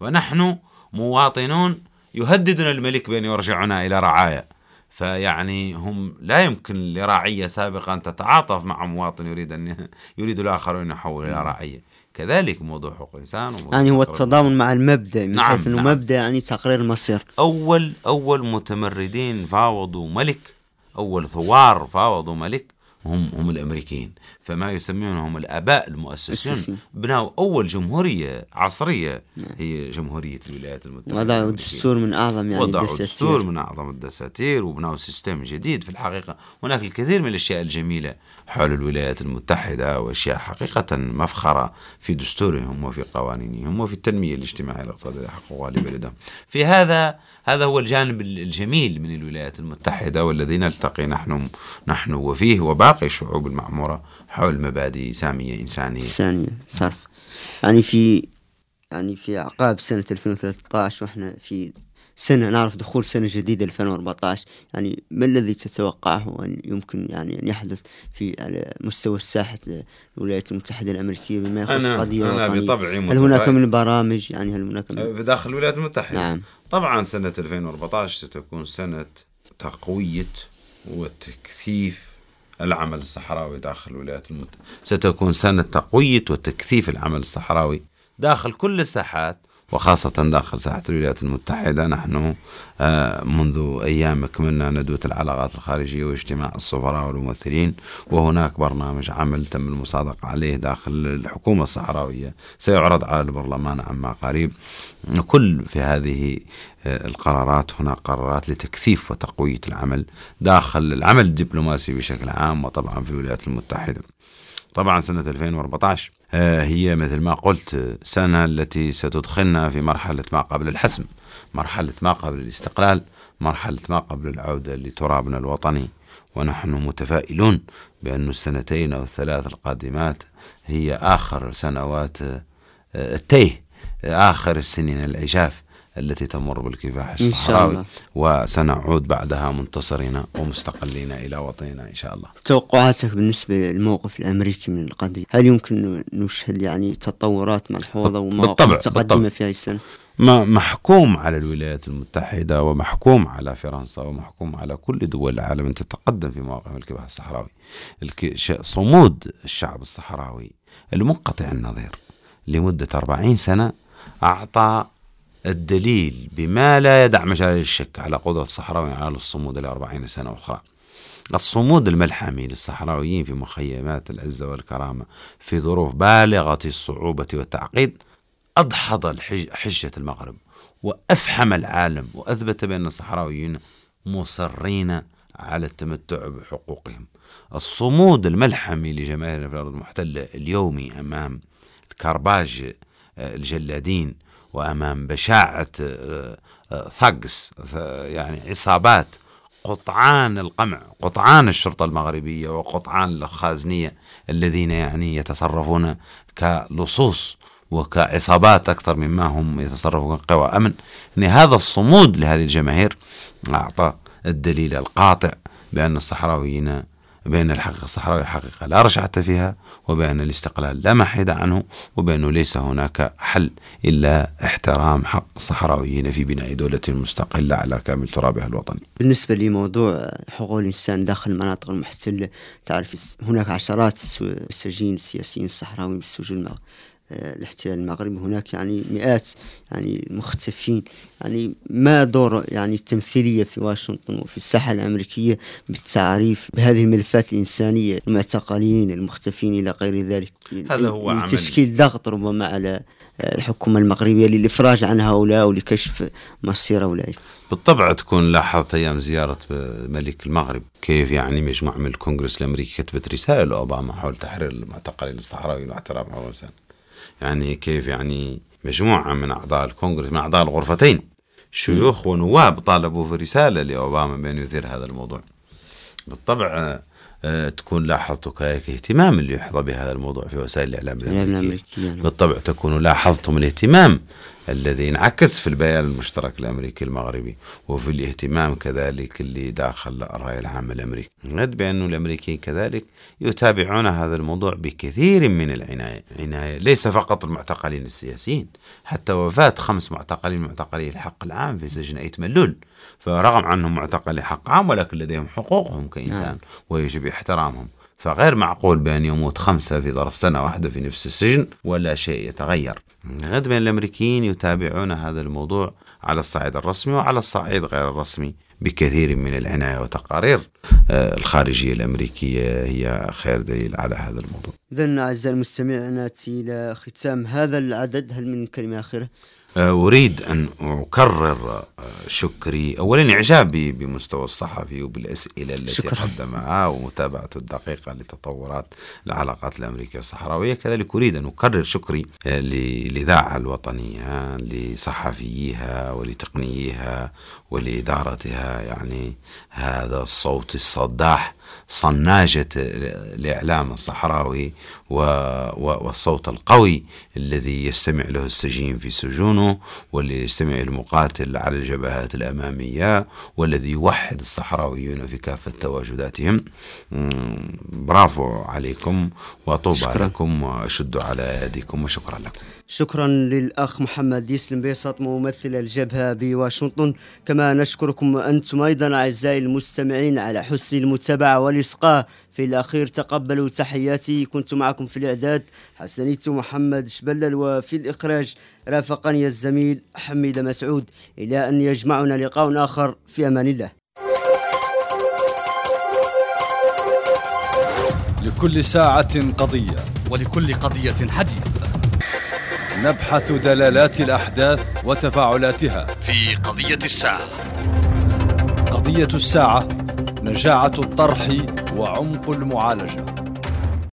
ونحن مواطنون يهددنا الملك بأن يرجعنا إلى رعايا فيعني هم لا يمكن لرعية سابقة أن تتعاطف مع مواطن يريد أن <laughs> يريد الآخر أن يحول إلى رعية. كذلك موضوع حقوق الإنسان يعني هو التضامن مع المبدأ من نعم حيث نعم. مبدأ يعني تقرير المصير. أول أول متمردين فاوضوا ملك أول ثوار فاوضوا ملك هم هم الأمريكيين. فما يسمونهم الآباء المؤسسين. بنوا أول جمهورية عصرية. نعم. هي جمهورية الولايات المتحدة وضعوا دستور من أعظم يعني وضعوا دستور من أعظم الدساتير وبنوا سيستم جديد في الحقيقة. هناك الكثير من الأشياء الجميلة حول الولايات المتحدة وأشياء حقيقة مفخرة في دستورهم وفي قوانينهم وفي التنمية الاجتماعية الاقتصاديه حققوها لبلدهم في هذا هذا هو الجانب الجميل من الولايات المتحدة والذي نلتقي نحن نحن وفيه وباقي الشعوب المعمورة حول مبادئ سامية إنسانية. إنسانية صرف. يعني في يعني في أعقاب سنة 2013 وإحنا في سنة نعرف دخول سنة جديدة 2014 يعني ما الذي تتوقعه أن يمكن يعني أن يحدث في على مستوى الساحة الولايات المتحدة الأمريكية بما يخص أنا قضية أنا بطبعي هل هناك من برامج؟ يعني هل هناك من في داخل الولايات المتحدة؟ نعم. طبعا سنة 2014 ستكون سنة تقوية وتكثيف العمل الصحراوي داخل الولايات المتحدة ستكون سنة تقوية وتكثيف العمل الصحراوي داخل كل الساحات. وخاصة داخل ساحة الولايات المتحدة. نحن آه، منذ أيام أكملنا ندوة العلاقات الخارجية واجتماع السفراء والممثلين وهناك برنامج عمل تم المصادقة عليه داخل الحكومة الصحراوية. سيعرض على البرلمان عما قريب. كل في هذه آه، القرارات هناك قرارات لتكثيف وتقوية العمل داخل العمل الدبلوماسي بشكل عام وطبعا في الولايات المتحدة. طبعا سنة 2014 آه، هي مثل ما قلت سنة التي ستدخلنا في مرحلة ما قبل الحسم مرحلة ما قبل الاستقلال مرحلة ما قبل العودة لترابنا الوطني. ونحن متفائلون بأن السنتين أو الثلاث القادمات هي آخر سنوات آه، التيه آخر السنين العجاف التي تمر بالكفاح الصحراوي. وسنعود بعدها منتصرين ومستقلين إلى وطننا إن شاء الله. توقعاتك بالنسبة للموقف الأمريكي من القضية هل يمكن نشهد يعني تطورات ملحوظة ومواقف متقدمة في هذه السنة؟ ما محكوم على الولايات المتحدة ومحكوم على فرنسا ومحكوم على كل دول العالم أن تتقدم في مواقف الكفاح الصحراوي. صمود الشعب الصحراوي المنقطع النظير لمدة 40 سنة أعطى الدليل بما لا يدع مجال للشك على قدرة الصحراويين على الصمود لأربعين سنة أخرى. الصمود الملحمي للصحراويين في مخيمات العزة والكرامة في ظروف بالغة الصعوبة والتعقيد أدحض حجة المغرب وأفحم العالم وأثبت بأن الصحراويين مصرين على التمتع بحقوقهم. الصمود الملحمي لجماهير الأرض المحتلة اليومي أمام كرباج الجلادين وأمام بشاعة ثقس يعني عصابات قطعان القمع قطعان الشرطة المغربية وقطعان الخازنية الذين يعني يتصرفون كلصوص وكعصابات أكثر مما هم يتصرفون كقوى أمن. يعني هذا الصمود لهذه الجماهير أعطى الدليل القاطع بأن الصحراويين بأن الحقيقة الصحراوية حقيقة لا رجعة فيها وبأن الاستقلال لا محيد عنه وبأنه ليس هناك حل إلا احترام حق الصحراويين في بناء دولة مستقلة على كامل ترابها الوطني. بالنسبة لموضوع حقوق الإنسان داخل المناطق المحتلة تعرف هناك عشرات السجين السياسيين الصحراويين بالسجون الاحتلال المغربي. هناك يعني مئات يعني مختفين. يعني ما دور يعني التمثيلية في واشنطن وفي الساحة الأمريكية بالتعريف بهذه الملفات الإنسانية المعتقلين المختفين إلى غير ذلك؟ هذا هو عمل تشكيل ضغط ربما على الحكومة المغربية للإفراج عن هؤلاء ولكشف مصير هؤلاء. بالطبع تكون لاحظت أيام زيارة ملك المغرب كيف يعني مجموعة من الكونغرس الأمريكي كتبت رسالة لأوباما حول تحرير المعتقلين الصحراويين حقوق الإنسان يعني كيف يعني مجموعة من أعضاء الكونغرس من أعضاء الغرفتين شيوخ ونواب طالبوا في رسالة لأوباما بأن يثير هذا الموضوع. بالطبع آه، تكون لاحظت كذلك اهتمام اللي يحظى بهذا الموضوع في وسائل الإعلام الأمريكية. بالطبع تكون لاحظتم الاهتمام الذي انعكس في البيان المشترك الأمريكي المغربي وفي الاهتمام كذلك اللي داخل الراي العام الأمريكي. غد بانه الأمريكيين كذلك يتابعون هذا الموضوع بكثير من العناية. عناية ليس فقط المعتقلين السياسيين حتى وفاة خمس معتقلين معتقلي الحق العام في سجن أيت ملول. فرغم عنهم معتقلي حق عام ولكن لديهم حقوقهم كإنسان نعم. ويجب احترامهم. فغير معقول بأن يموت خمسة في ظرف سنة واحدة في نفس السجن ولا شيء يتغير. غد من الأمريكيين يتابعون هذا الموضوع على الصعيد الرسمي وعلى الصعيد غير الرسمي بكثير من العناية وتقارير. آه، الخارجية الأمريكية هي خير دليل على هذا الموضوع. إذا أعزائي المستمع نأتي إلى ختام هذا العدد. هل من كلمة أخيرة؟ آه، أريد أن أكرر آه، شكري أولا إعجابي بمستوى الصحفي وبالأسئلة التي شكرا. قدمها ومتابعته الدقيقة لتطورات العلاقات الأمريكية الصحراوية كذلك أريد أن أكرر شكري آه، للإذاعة الوطنية لصحفيها ولتقنيها ولإدارتها يعني هذا الصوت الصداح صناجة الإعلام الصحراوي والصوت القوي الذي يستمع له السجين في سجونه والذي يستمع المقاتل على الجبهات الأمامية والذي يوحد الصحراويون في كافة تواجداتهم. برافو عليكم وطوبى لكم وشدوا على يديكم وشكرا لكم. شكرا للأخ محمد يسلم بيسط ممثل الجبهة بواشنطن. كما نشكركم أنتم أيضا أعزائي المستمعين على حسن المتابعة والإصغاء في الأخير تقبلوا تحياتي كنت معكم في الإعداد حسنيت محمد شبلل وفي الإخراج رافقني الزميل حميد مسعود. إلى أن يجمعنا لقاء آخر في أمان الله. لكل ساعة قضية. ولكل قضية حديث نبحث دلالات الأحداث وتفاعلاتها. في قضية الساعة. قضية الساعة نجاعة الطرح وعمق المعالجة.